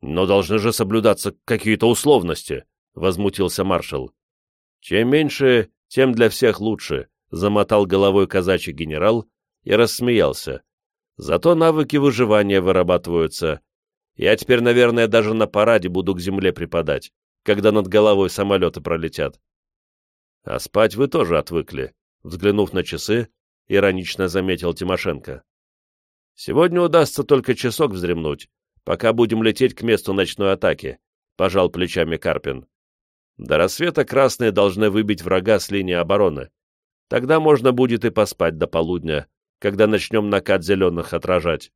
«Но должны же соблюдаться какие-то условности», — возмутился маршал. «Чем меньше, тем для всех лучше», — замотал головой казачий генерал и рассмеялся. «Зато навыки выживания вырабатываются. Я теперь, наверное, даже на параде буду к земле припадать, когда над головой самолеты пролетят». «А спать вы тоже отвыкли», — взглянув на часы, иронично заметил Тимошенко. «Сегодня удастся только часок вздремнуть, пока будем лететь к месту ночной атаки», — пожал плечами Карпин. До рассвета красные должны выбить врага с линии обороны. Тогда можно будет и поспать до полудня, когда начнем накат зеленых отражать.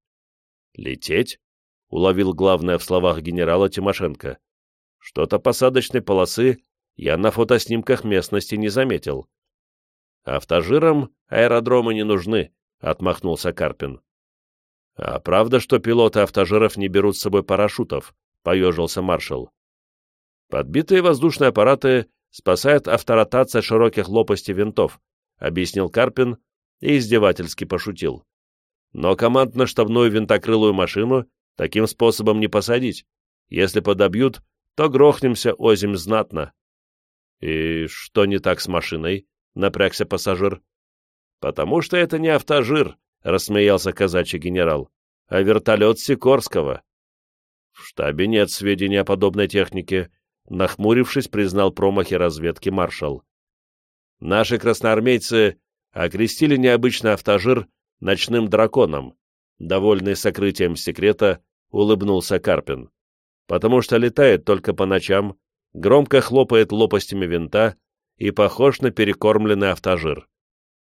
«Лететь?» — уловил главное в словах генерала Тимошенко. «Что-то посадочной полосы я на фотоснимках местности не заметил». «Автожирам аэродромы не нужны», — отмахнулся Карпин. «А правда, что пилоты автожиров не берут с собой парашютов?» — поежился маршал. Подбитые воздушные аппараты спасает авторотация широких лопастей винтов, объяснил Карпин и издевательски пошутил. Но командно-штабную винтокрылую машину таким способом не посадить. Если подобьют, то грохнемся озим знатно. И что не так с машиной? Напрягся пассажир. Потому что это не автожир, рассмеялся казачий генерал, а вертолет Сикорского. В штабе нет сведений о подобной технике, Нахмурившись, признал промахи разведки маршал. Наши красноармейцы окрестили необычный автожир ночным драконом. Довольный сокрытием секрета, улыбнулся Карпин. Потому что летает только по ночам, громко хлопает лопастями винта и похож на перекормленный автожир.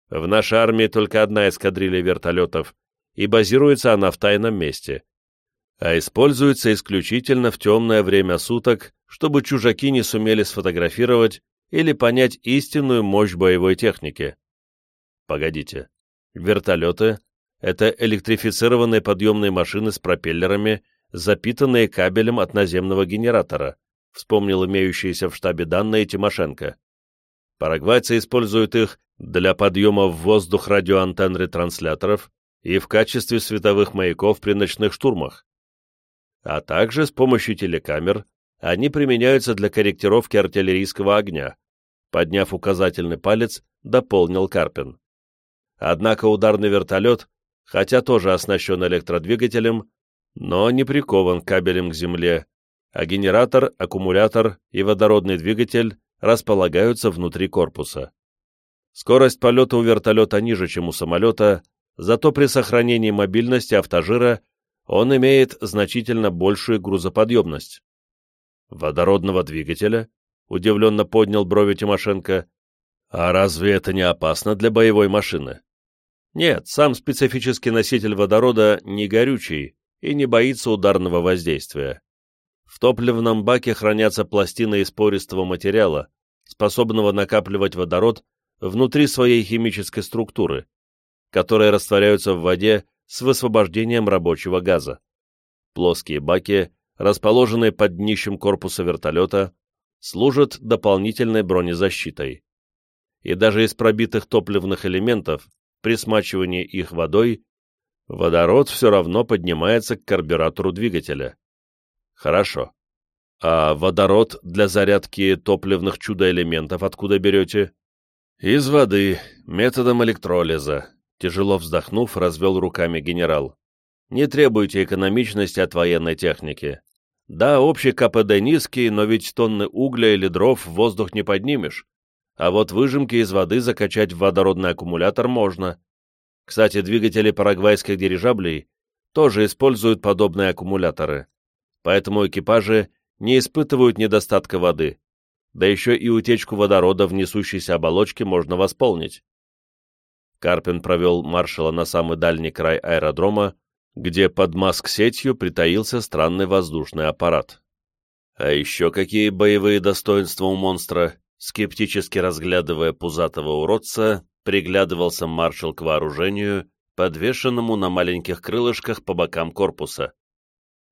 В нашей армии только одна эскадрилья вертолетов, и базируется она в тайном месте, а используется исключительно в темное время суток чтобы чужаки не сумели сфотографировать или понять истинную мощь боевой техники. Погодите, вертолеты — это электрифицированные подъемные машины с пропеллерами, запитанные кабелем от наземного генератора, вспомнил имеющиеся в штабе данные Тимошенко. Парагвайцы используют их для подъема в воздух радиоантенн ретрансляторов и в качестве световых маяков при ночных штурмах, а также с помощью телекамер они применяются для корректировки артиллерийского огня. Подняв указательный палец, дополнил Карпин. Однако ударный вертолет, хотя тоже оснащен электродвигателем, но не прикован кабелем к земле, а генератор, аккумулятор и водородный двигатель располагаются внутри корпуса. Скорость полета у вертолета ниже, чем у самолета, зато при сохранении мобильности автожира он имеет значительно большую грузоподъемность. «Водородного двигателя?» — удивленно поднял брови Тимошенко. «А разве это не опасно для боевой машины?» «Нет, сам специфический носитель водорода не горючий и не боится ударного воздействия. В топливном баке хранятся пластины из пористого материала, способного накапливать водород внутри своей химической структуры, которые растворяются в воде с высвобождением рабочего газа. Плоские баки расположенные под днищем корпуса вертолета, служат дополнительной бронезащитой. И даже из пробитых топливных элементов при смачивании их водой, водород все равно поднимается к карбюратору двигателя. Хорошо. А водород для зарядки топливных чудо-элементов откуда берете? Из воды, методом электролиза. Тяжело вздохнув, развел руками генерал. Не требуйте экономичности от военной техники. Да, общий КПД низкий, но ведь тонны угля или дров в воздух не поднимешь. А вот выжимки из воды закачать в водородный аккумулятор можно. Кстати, двигатели парагвайских дирижаблей тоже используют подобные аккумуляторы. Поэтому экипажи не испытывают недостатка воды. Да еще и утечку водорода в несущейся оболочке можно восполнить. Карпин провел маршала на самый дальний край аэродрома, где под маск-сетью притаился странный воздушный аппарат. А еще какие боевые достоинства у монстра, скептически разглядывая пузатого уродца, приглядывался маршал к вооружению, подвешенному на маленьких крылышках по бокам корпуса.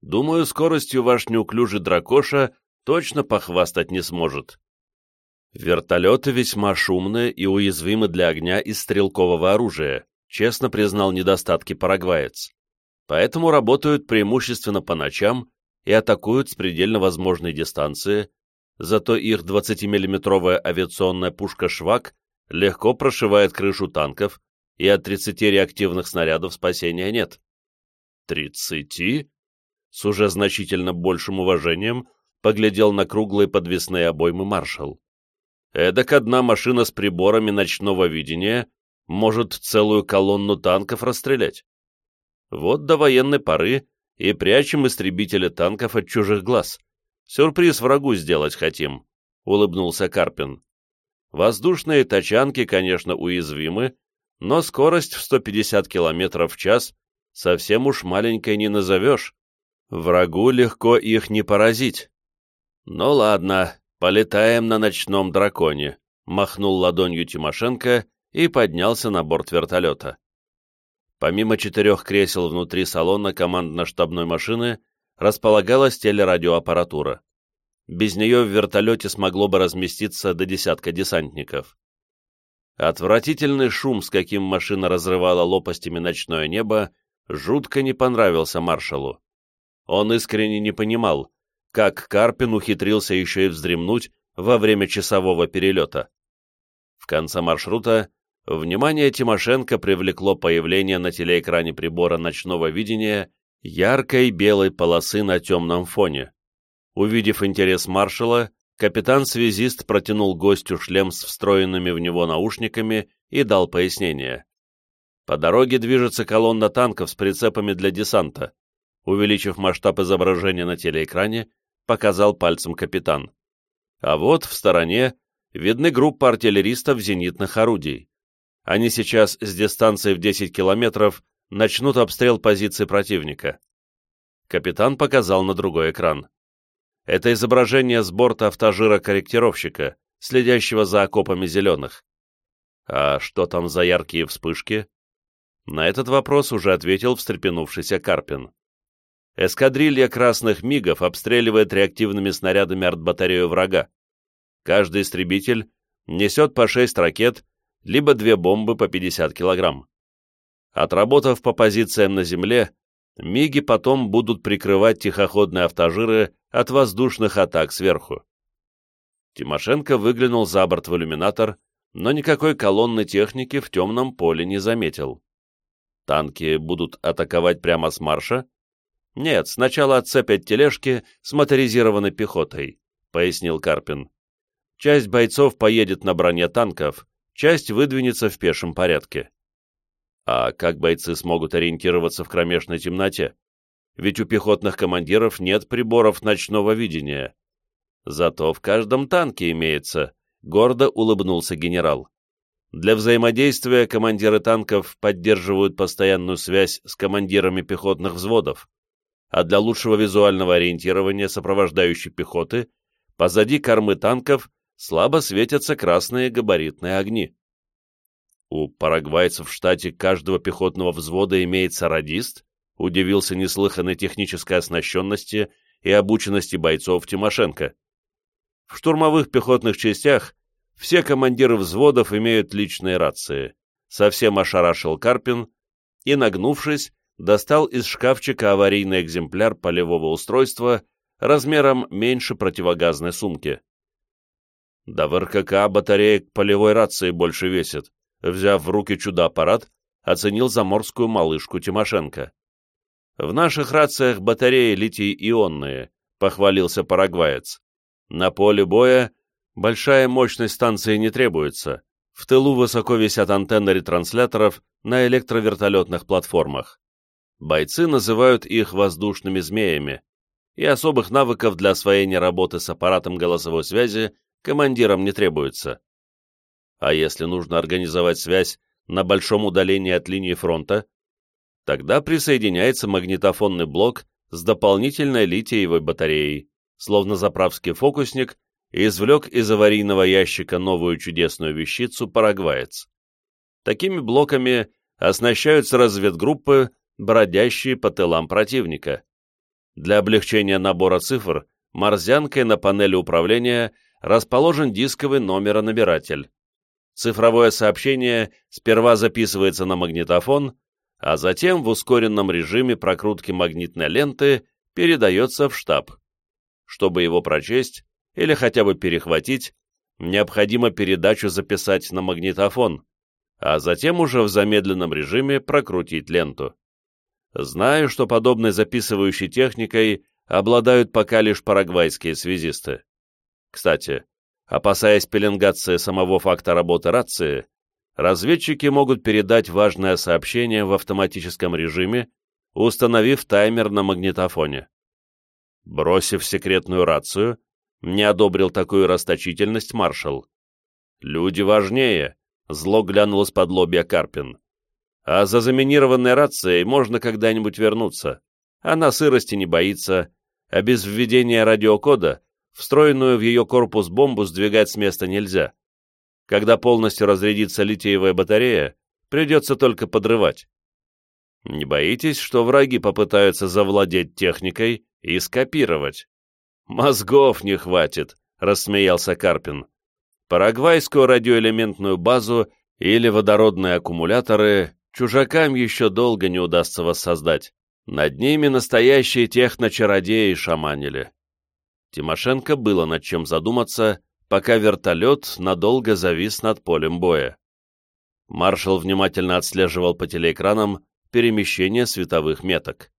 Думаю, скоростью ваш неуклюжий дракоша точно похвастать не сможет. Вертолеты весьма шумные и уязвимы для огня из стрелкового оружия, честно признал недостатки парагваец поэтому работают преимущественно по ночам и атакуют с предельно возможной дистанции, зато их 20-миллиметровая авиационная пушка «Швак» легко прошивает крышу танков, и от 30 реактивных снарядов спасения нет. «Тридцати?» С уже значительно большим уважением поглядел на круглые подвесные обоймы маршал. Эдак одна машина с приборами ночного видения может целую колонну танков расстрелять. Вот до военной поры и прячем истребителя танков от чужих глаз. Сюрприз врагу сделать хотим», — улыбнулся Карпин. «Воздушные тачанки, конечно, уязвимы, но скорость в 150 км в час совсем уж маленькой не назовешь. Врагу легко их не поразить». «Ну ладно, полетаем на ночном драконе», — махнул ладонью Тимошенко и поднялся на борт вертолета. Помимо четырех кресел внутри салона командно-штабной машины располагалась телерадиоаппаратура. Без нее в вертолете смогло бы разместиться до десятка десантников. Отвратительный шум, с каким машина разрывала лопастями ночное небо, жутко не понравился маршалу. Он искренне не понимал, как Карпин ухитрился еще и вздремнуть во время часового перелета. В конце маршрута Внимание Тимошенко привлекло появление на телеэкране прибора ночного видения яркой белой полосы на темном фоне. Увидев интерес маршала, капитан-связист протянул гостю шлем с встроенными в него наушниками и дал пояснение. По дороге движется колонна танков с прицепами для десанта. Увеличив масштаб изображения на телеэкране, показал пальцем капитан. А вот в стороне видны группы артиллеристов зенитных орудий. Они сейчас с дистанции в 10 километров начнут обстрел позиций противника. Капитан показал на другой экран. Это изображение с борта автожира-корректировщика, следящего за окопами зеленых. А что там за яркие вспышки? На этот вопрос уже ответил встрепенувшийся Карпин. Эскадрилья красных мигов обстреливает реактивными снарядами артбатарею врага. Каждый истребитель несет по шесть ракет либо две бомбы по 50 килограмм. Отработав по позициям на земле, МИГи потом будут прикрывать тихоходные автожиры от воздушных атак сверху. Тимошенко выглянул за борт в иллюминатор, но никакой колонны техники в темном поле не заметил. Танки будут атаковать прямо с марша? Нет, сначала отцепят тележки с моторизированной пехотой, пояснил Карпин. Часть бойцов поедет на броне танков, часть выдвинется в пешем порядке. А как бойцы смогут ориентироваться в кромешной темноте? Ведь у пехотных командиров нет приборов ночного видения. Зато в каждом танке имеется, гордо улыбнулся генерал. Для взаимодействия командиры танков поддерживают постоянную связь с командирами пехотных взводов, а для лучшего визуального ориентирования сопровождающей пехоты позади кормы танков слабо светятся красные габаритные огни. У парагвайцев в штате каждого пехотного взвода имеется радист, удивился неслыханной технической оснащенности и обученности бойцов Тимошенко. В штурмовых пехотных частях все командиры взводов имеют личные рации, совсем ошарашил Карпин и, нагнувшись, достал из шкафчика аварийный экземпляр полевого устройства размером меньше противогазной сумки. Да в РКК батарея полевой рации больше весит. Взяв в руки чудо-аппарат, оценил заморскую малышку Тимошенко. В наших рациях батареи литий-ионные, похвалился парагваец. На поле боя большая мощность станции не требуется. В тылу высоко висят антенны ретрансляторов на электровертолетных платформах. Бойцы называют их воздушными змеями, и особых навыков для освоения работы с аппаратом голосовой связи командирам не требуется. А если нужно организовать связь на большом удалении от линии фронта, тогда присоединяется магнитофонный блок с дополнительной литиевой батареей, словно заправский фокусник, извлек из аварийного ящика новую чудесную вещицу парагваец. Такими блоками оснащаются разведгруппы, бродящие по тылам противника. Для облегчения набора цифр морзянкой на панели управления расположен дисковый номеронабиратель. Цифровое сообщение сперва записывается на магнитофон, а затем в ускоренном режиме прокрутки магнитной ленты передается в штаб. Чтобы его прочесть или хотя бы перехватить, необходимо передачу записать на магнитофон, а затем уже в замедленном режиме прокрутить ленту. Знаю, что подобной записывающей техникой обладают пока лишь парагвайские связисты. Кстати, опасаясь пеленгации самого факта работы рации, разведчики могут передать важное сообщение в автоматическом режиме, установив таймер на магнитофоне. Бросив секретную рацию, не одобрил такую расточительность маршал. «Люди важнее», — зло глянул из-под лобья Карпин. А за заминированной рацией можно когда-нибудь вернуться. Она сырости не боится, а без введения радиокода встроенную в ее корпус бомбу сдвигать с места нельзя. Когда полностью разрядится литиевая батарея, придется только подрывать. Не боитесь, что враги попытаются завладеть техникой и скопировать? Мозгов не хватит, рассмеялся Карпин. Парагвайскую радиоэлементную базу или водородные аккумуляторы чужакам еще долго не удастся воссоздать. Над ними настоящие техночародеи шаманили. Тимошенко было над чем задуматься, пока вертолет надолго завис над полем боя. Маршал внимательно отслеживал по телеэкранам перемещение световых меток.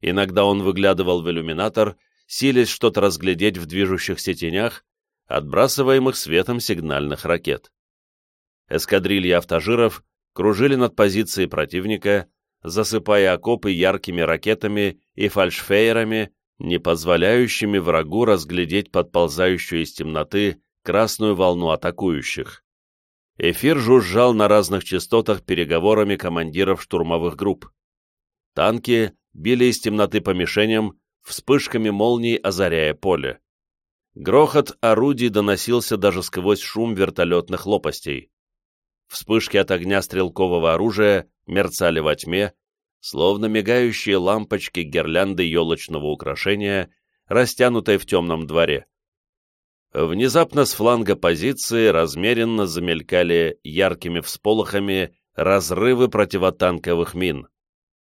Иногда он выглядывал в иллюминатор, силясь что-то разглядеть в движущихся тенях, отбрасываемых светом сигнальных ракет. Эскадрилья автожиров кружили над позицией противника, засыпая окопы яркими ракетами и фальшфейерами, не позволяющими врагу разглядеть подползающую из темноты красную волну атакующих. Эфир жужжал на разных частотах переговорами командиров штурмовых групп. Танки били из темноты по мишеням, вспышками молний озаряя поле. Грохот орудий доносился даже сквозь шум вертолетных лопастей. Вспышки от огня стрелкового оружия мерцали во тьме, словно мигающие лампочки гирлянды елочного украшения, растянутой в темном дворе. Внезапно с фланга позиции размеренно замелькали яркими всполохами разрывы противотанковых мин.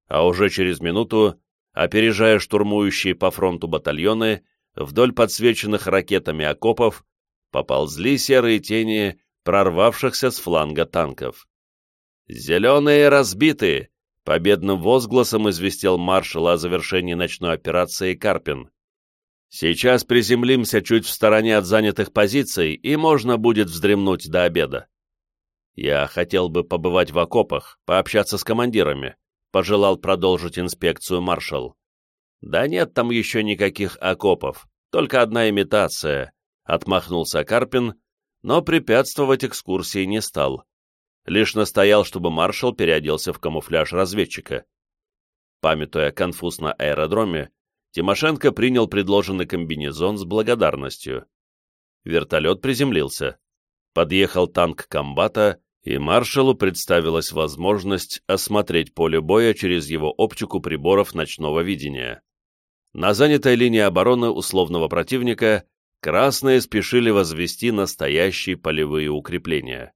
А уже через минуту, опережая штурмующие по фронту батальоны, вдоль подсвеченных ракетами окопов, поползли серые тени прорвавшихся с фланга танков. «Зеленые разбиты!» — победным возгласом известил маршал о завершении ночной операции Карпин. «Сейчас приземлимся чуть в стороне от занятых позиций, и можно будет вздремнуть до обеда». «Я хотел бы побывать в окопах, пообщаться с командирами», — пожелал продолжить инспекцию маршал. «Да нет там еще никаких окопов, только одна имитация», — отмахнулся Карпин, но препятствовать экскурсии не стал. Лишь настоял, чтобы маршал переоделся в камуфляж разведчика. Памятуя конфуз на аэродроме, Тимошенко принял предложенный комбинезон с благодарностью. Вертолет приземлился. Подъехал танк комбата, и маршалу представилась возможность осмотреть поле боя через его оптику приборов ночного видения. На занятой линии обороны условного противника красные спешили возвести настоящие полевые укрепления.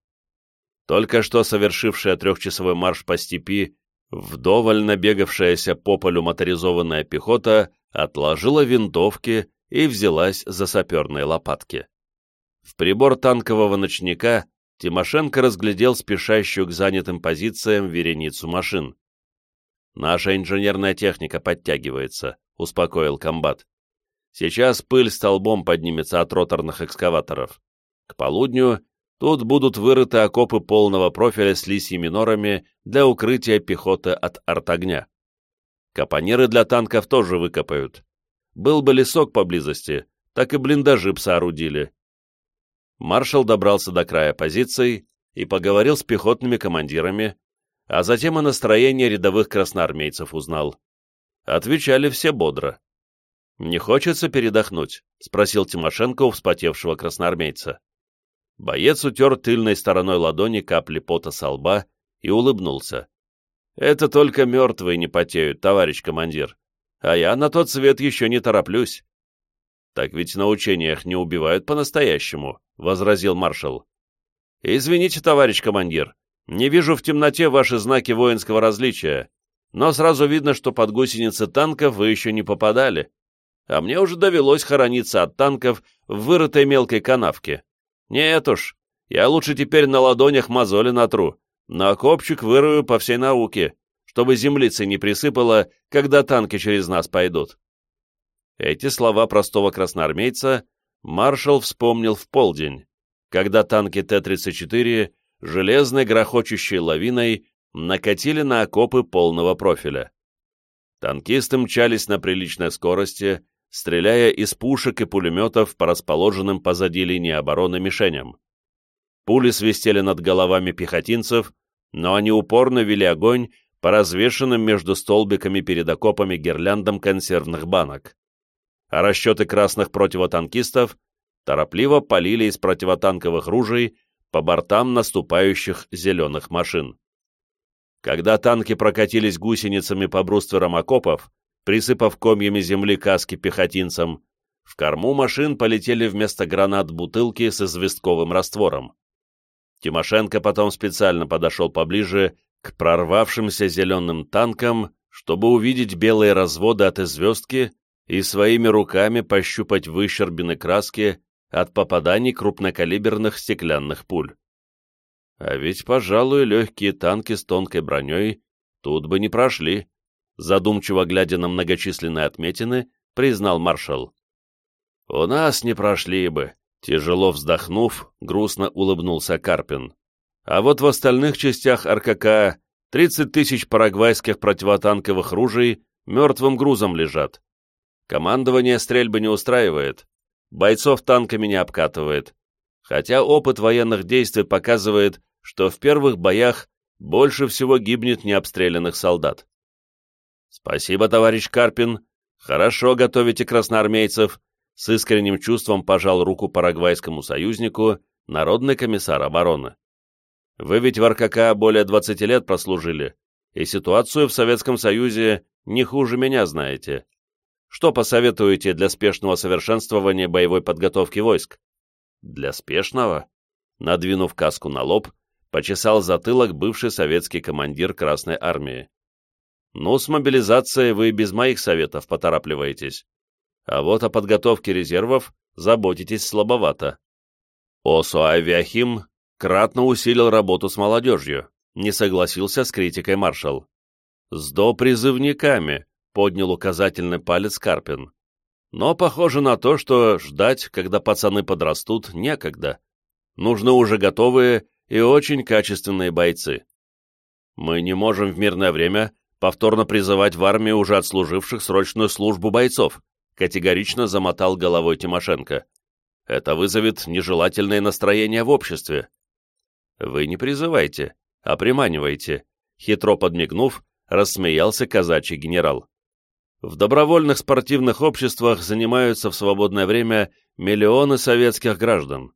Только что совершившая трехчасовой марш по степи, вдоволь набегавшаяся по полю моторизованная пехота отложила винтовки и взялась за саперные лопатки. В прибор танкового ночника Тимошенко разглядел спешащую к занятым позициям вереницу машин. «Наша инженерная техника подтягивается», — успокоил комбат. «Сейчас пыль столбом поднимется от роторных экскаваторов. К полудню тут будут вырыты окопы полного профиля с лисьими норами для укрытия пехоты от артогня. Капониры для танков тоже выкопают. Был бы лесок поблизости, так и блиндажи б соорудили. Маршал добрался до края позиций и поговорил с пехотными командирами, а затем и настроение рядовых красноармейцев узнал. Отвечали все бодро. «Не хочется передохнуть?» — спросил Тимошенко у вспотевшего красноармейца. Боец утер тыльной стороной ладони капли пота со лба и улыбнулся. «Это только мертвые не потеют, товарищ командир, а я на тот свет еще не тороплюсь». «Так ведь на учениях не убивают по-настоящему», — возразил маршал. «Извините, товарищ командир, не вижу в темноте ваши знаки воинского различия, но сразу видно, что под гусеницы танков вы еще не попадали. А мне уже довелось хорониться от танков в вырытой мелкой канавке. Нет уж, я лучше теперь на ладонях мозоли натру, на копчик вырою по всей науке, чтобы землицы не присыпало, когда танки через нас пойдут. Эти слова простого красноармейца маршал вспомнил в полдень, когда танки Т-34 железной грохочущей лавиной накатили на окопы полного профиля. Танкисты мчались на приличной скорости, стреляя из пушек и пулеметов по расположенным позади линии обороны мишеням. Пули свистели над головами пехотинцев, но они упорно вели огонь по развешенным между столбиками перед окопами гирляндам консервных банок. А расчеты красных противотанкистов торопливо полили из противотанковых ружей по бортам наступающих зеленых машин. Когда танки прокатились гусеницами по брустверам окопов, присыпав комьями земли каски пехотинцам, в корму машин полетели вместо гранат бутылки с известковым раствором. Тимошенко потом специально подошел поближе к прорвавшимся зеленым танкам, чтобы увидеть белые разводы от известки и своими руками пощупать выщербины краски от попаданий крупнокалиберных стеклянных пуль. А ведь, пожалуй, легкие танки с тонкой броней тут бы не прошли, задумчиво глядя на многочисленные отметины, признал маршал. «У нас не прошли бы», — тяжело вздохнув, грустно улыбнулся Карпин. «А вот в остальных частях РКК 30 тысяч парагвайских противотанковых ружей мертвым грузом лежат. Командование стрельбы не устраивает, бойцов танками не обкатывает, хотя опыт военных действий показывает, что в первых боях больше всего гибнет необстрелянных солдат. «Спасибо, товарищ Карпин. Хорошо готовите красноармейцев», с искренним чувством пожал руку парагвайскому союзнику, народный комиссар обороны. «Вы ведь в РКК более 20 лет прослужили, и ситуацию в Советском Союзе не хуже меня знаете. Что посоветуете для спешного совершенствования боевой подготовки войск?» «Для спешного?» Надвинув каску на лоб, почесал затылок бывший советский командир Красной Армии. Ну, с мобилизацией вы без моих советов поторапливаетесь. А вот о подготовке резервов заботитесь слабовато. ОСО «Авиахим» кратно усилил работу с молодежью, не согласился с критикой маршал. «С допризывниками», — поднял указательный палец Карпин. «Но похоже на то, что ждать, когда пацаны подрастут, некогда. Нужны уже готовые и очень качественные бойцы. Мы не можем в мирное время повторно призывать в армию уже отслуживших срочную службу бойцов, категорично замотал головой Тимошенко. Это вызовет нежелательное настроение в обществе. Вы не призывайте, а приманивайте, хитро подмигнув, рассмеялся казачий генерал. В добровольных спортивных обществах занимаются в свободное время миллионы советских граждан.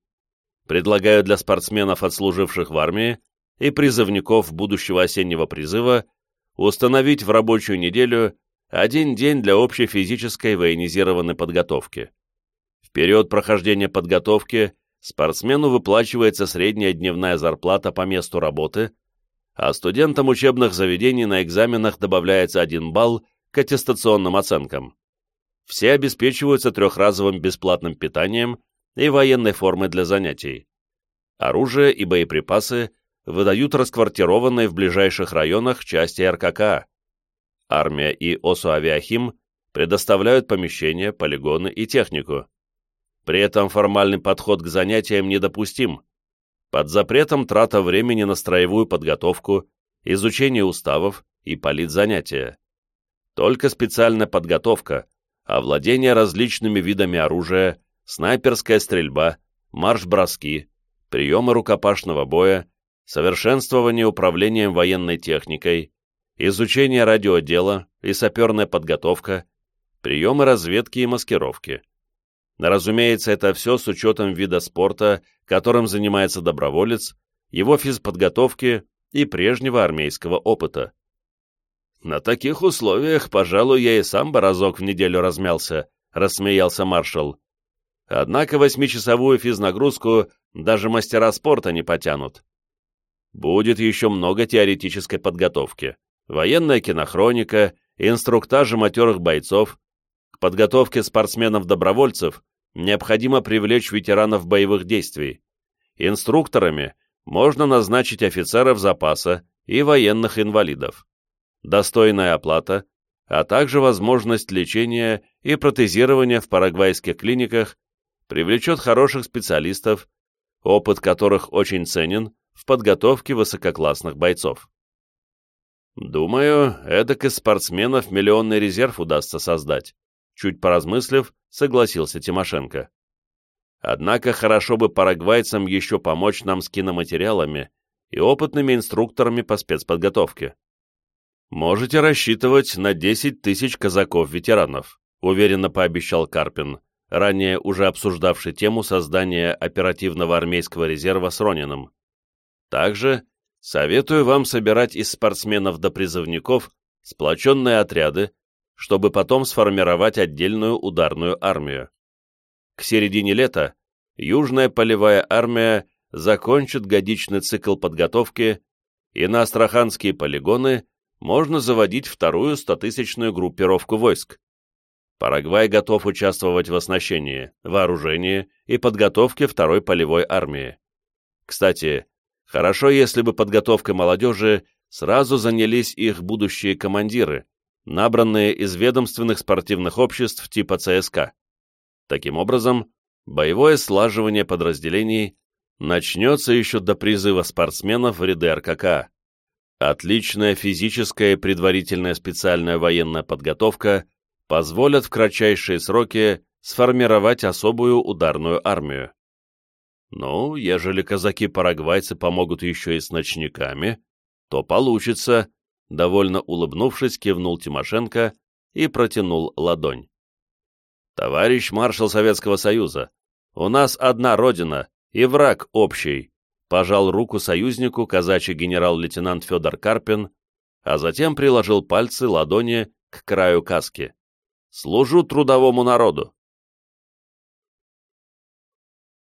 Предлагаю для спортсменов, отслуживших в армии, и призывников будущего осеннего призыва установить в рабочую неделю один день для общей физической военизированной подготовки. В период прохождения подготовки спортсмену выплачивается средняя дневная зарплата по месту работы, а студентам учебных заведений на экзаменах добавляется 1 балл к аттестационным оценкам. Все обеспечиваются трехразовым бесплатным питанием и военной формой для занятий. Оружие и боеприпасы выдают расквартированные в ближайших районах части РКК. Армия и ОСУ-авиахим предоставляют помещения, полигоны и технику. При этом формальный подход к занятиям недопустим. Под запретом трата времени на строевую подготовку, изучение уставов и политзанятия. Только специальная подготовка, овладение различными видами оружия, снайперская стрельба, марш-броски, приемы рукопашного боя, совершенствование управлением военной техникой, изучение радиодела и саперная подготовка, приемы разведки и маскировки. Разумеется, это все с учетом вида спорта, которым занимается доброволец, его физподготовки и прежнего армейского опыта. «На таких условиях, пожалуй, я и сам бы в неделю размялся», — рассмеялся маршал. «Однако восьмичасовую физнагрузку даже мастера спорта не потянут. Будет еще много теоретической подготовки, военная кинохроника, инструктажи матерых бойцов. К подготовке спортсменов-добровольцев необходимо привлечь ветеранов боевых действий. Инструкторами можно назначить офицеров запаса и военных инвалидов. Достойная оплата, а также возможность лечения и протезирования в парагвайских клиниках привлечет хороших специалистов, опыт которых очень ценен в подготовке высококлассных бойцов. Думаю, эдак из спортсменов миллионный резерв удастся создать. Чуть поразмыслив, согласился Тимошенко. Однако хорошо бы парагвайцам еще помочь нам с киноматериалами и опытными инструкторами по спецподготовке. Можете рассчитывать на 10 тысяч казаков-ветеранов, уверенно пообещал Карпин, ранее уже обсуждавший тему создания оперативного армейского резерва с Рониным. Также советую вам собирать из спортсменов до призывников сплоченные отряды, чтобы потом сформировать отдельную ударную армию. К середине лета Южная полевая армия закончит годичный цикл подготовки, и на астраханские полигоны можно заводить вторую стотысячную группировку войск. Парагвай готов участвовать в оснащении, вооружении и подготовке второй полевой армии. Кстати, Хорошо, если бы подготовкой молодежи сразу занялись их будущие командиры, набранные из ведомственных спортивных обществ типа ЦСК. Таким образом, боевое слаживание подразделений начнется еще до призыва спортсменов в ряды РКК. Отличная физическая и предварительная специальная военная подготовка позволят в кратчайшие сроки сформировать особую ударную армию. Ну, ежели казаки-парагвайцы помогут еще и с ночниками, то получится, — довольно улыбнувшись, кивнул Тимошенко и протянул ладонь. «Товарищ маршал Советского Союза, у нас одна родина и враг общий», — пожал руку союзнику казачий генерал-лейтенант Федор Карпин, а затем приложил пальцы ладони к краю каски. «Служу трудовому народу.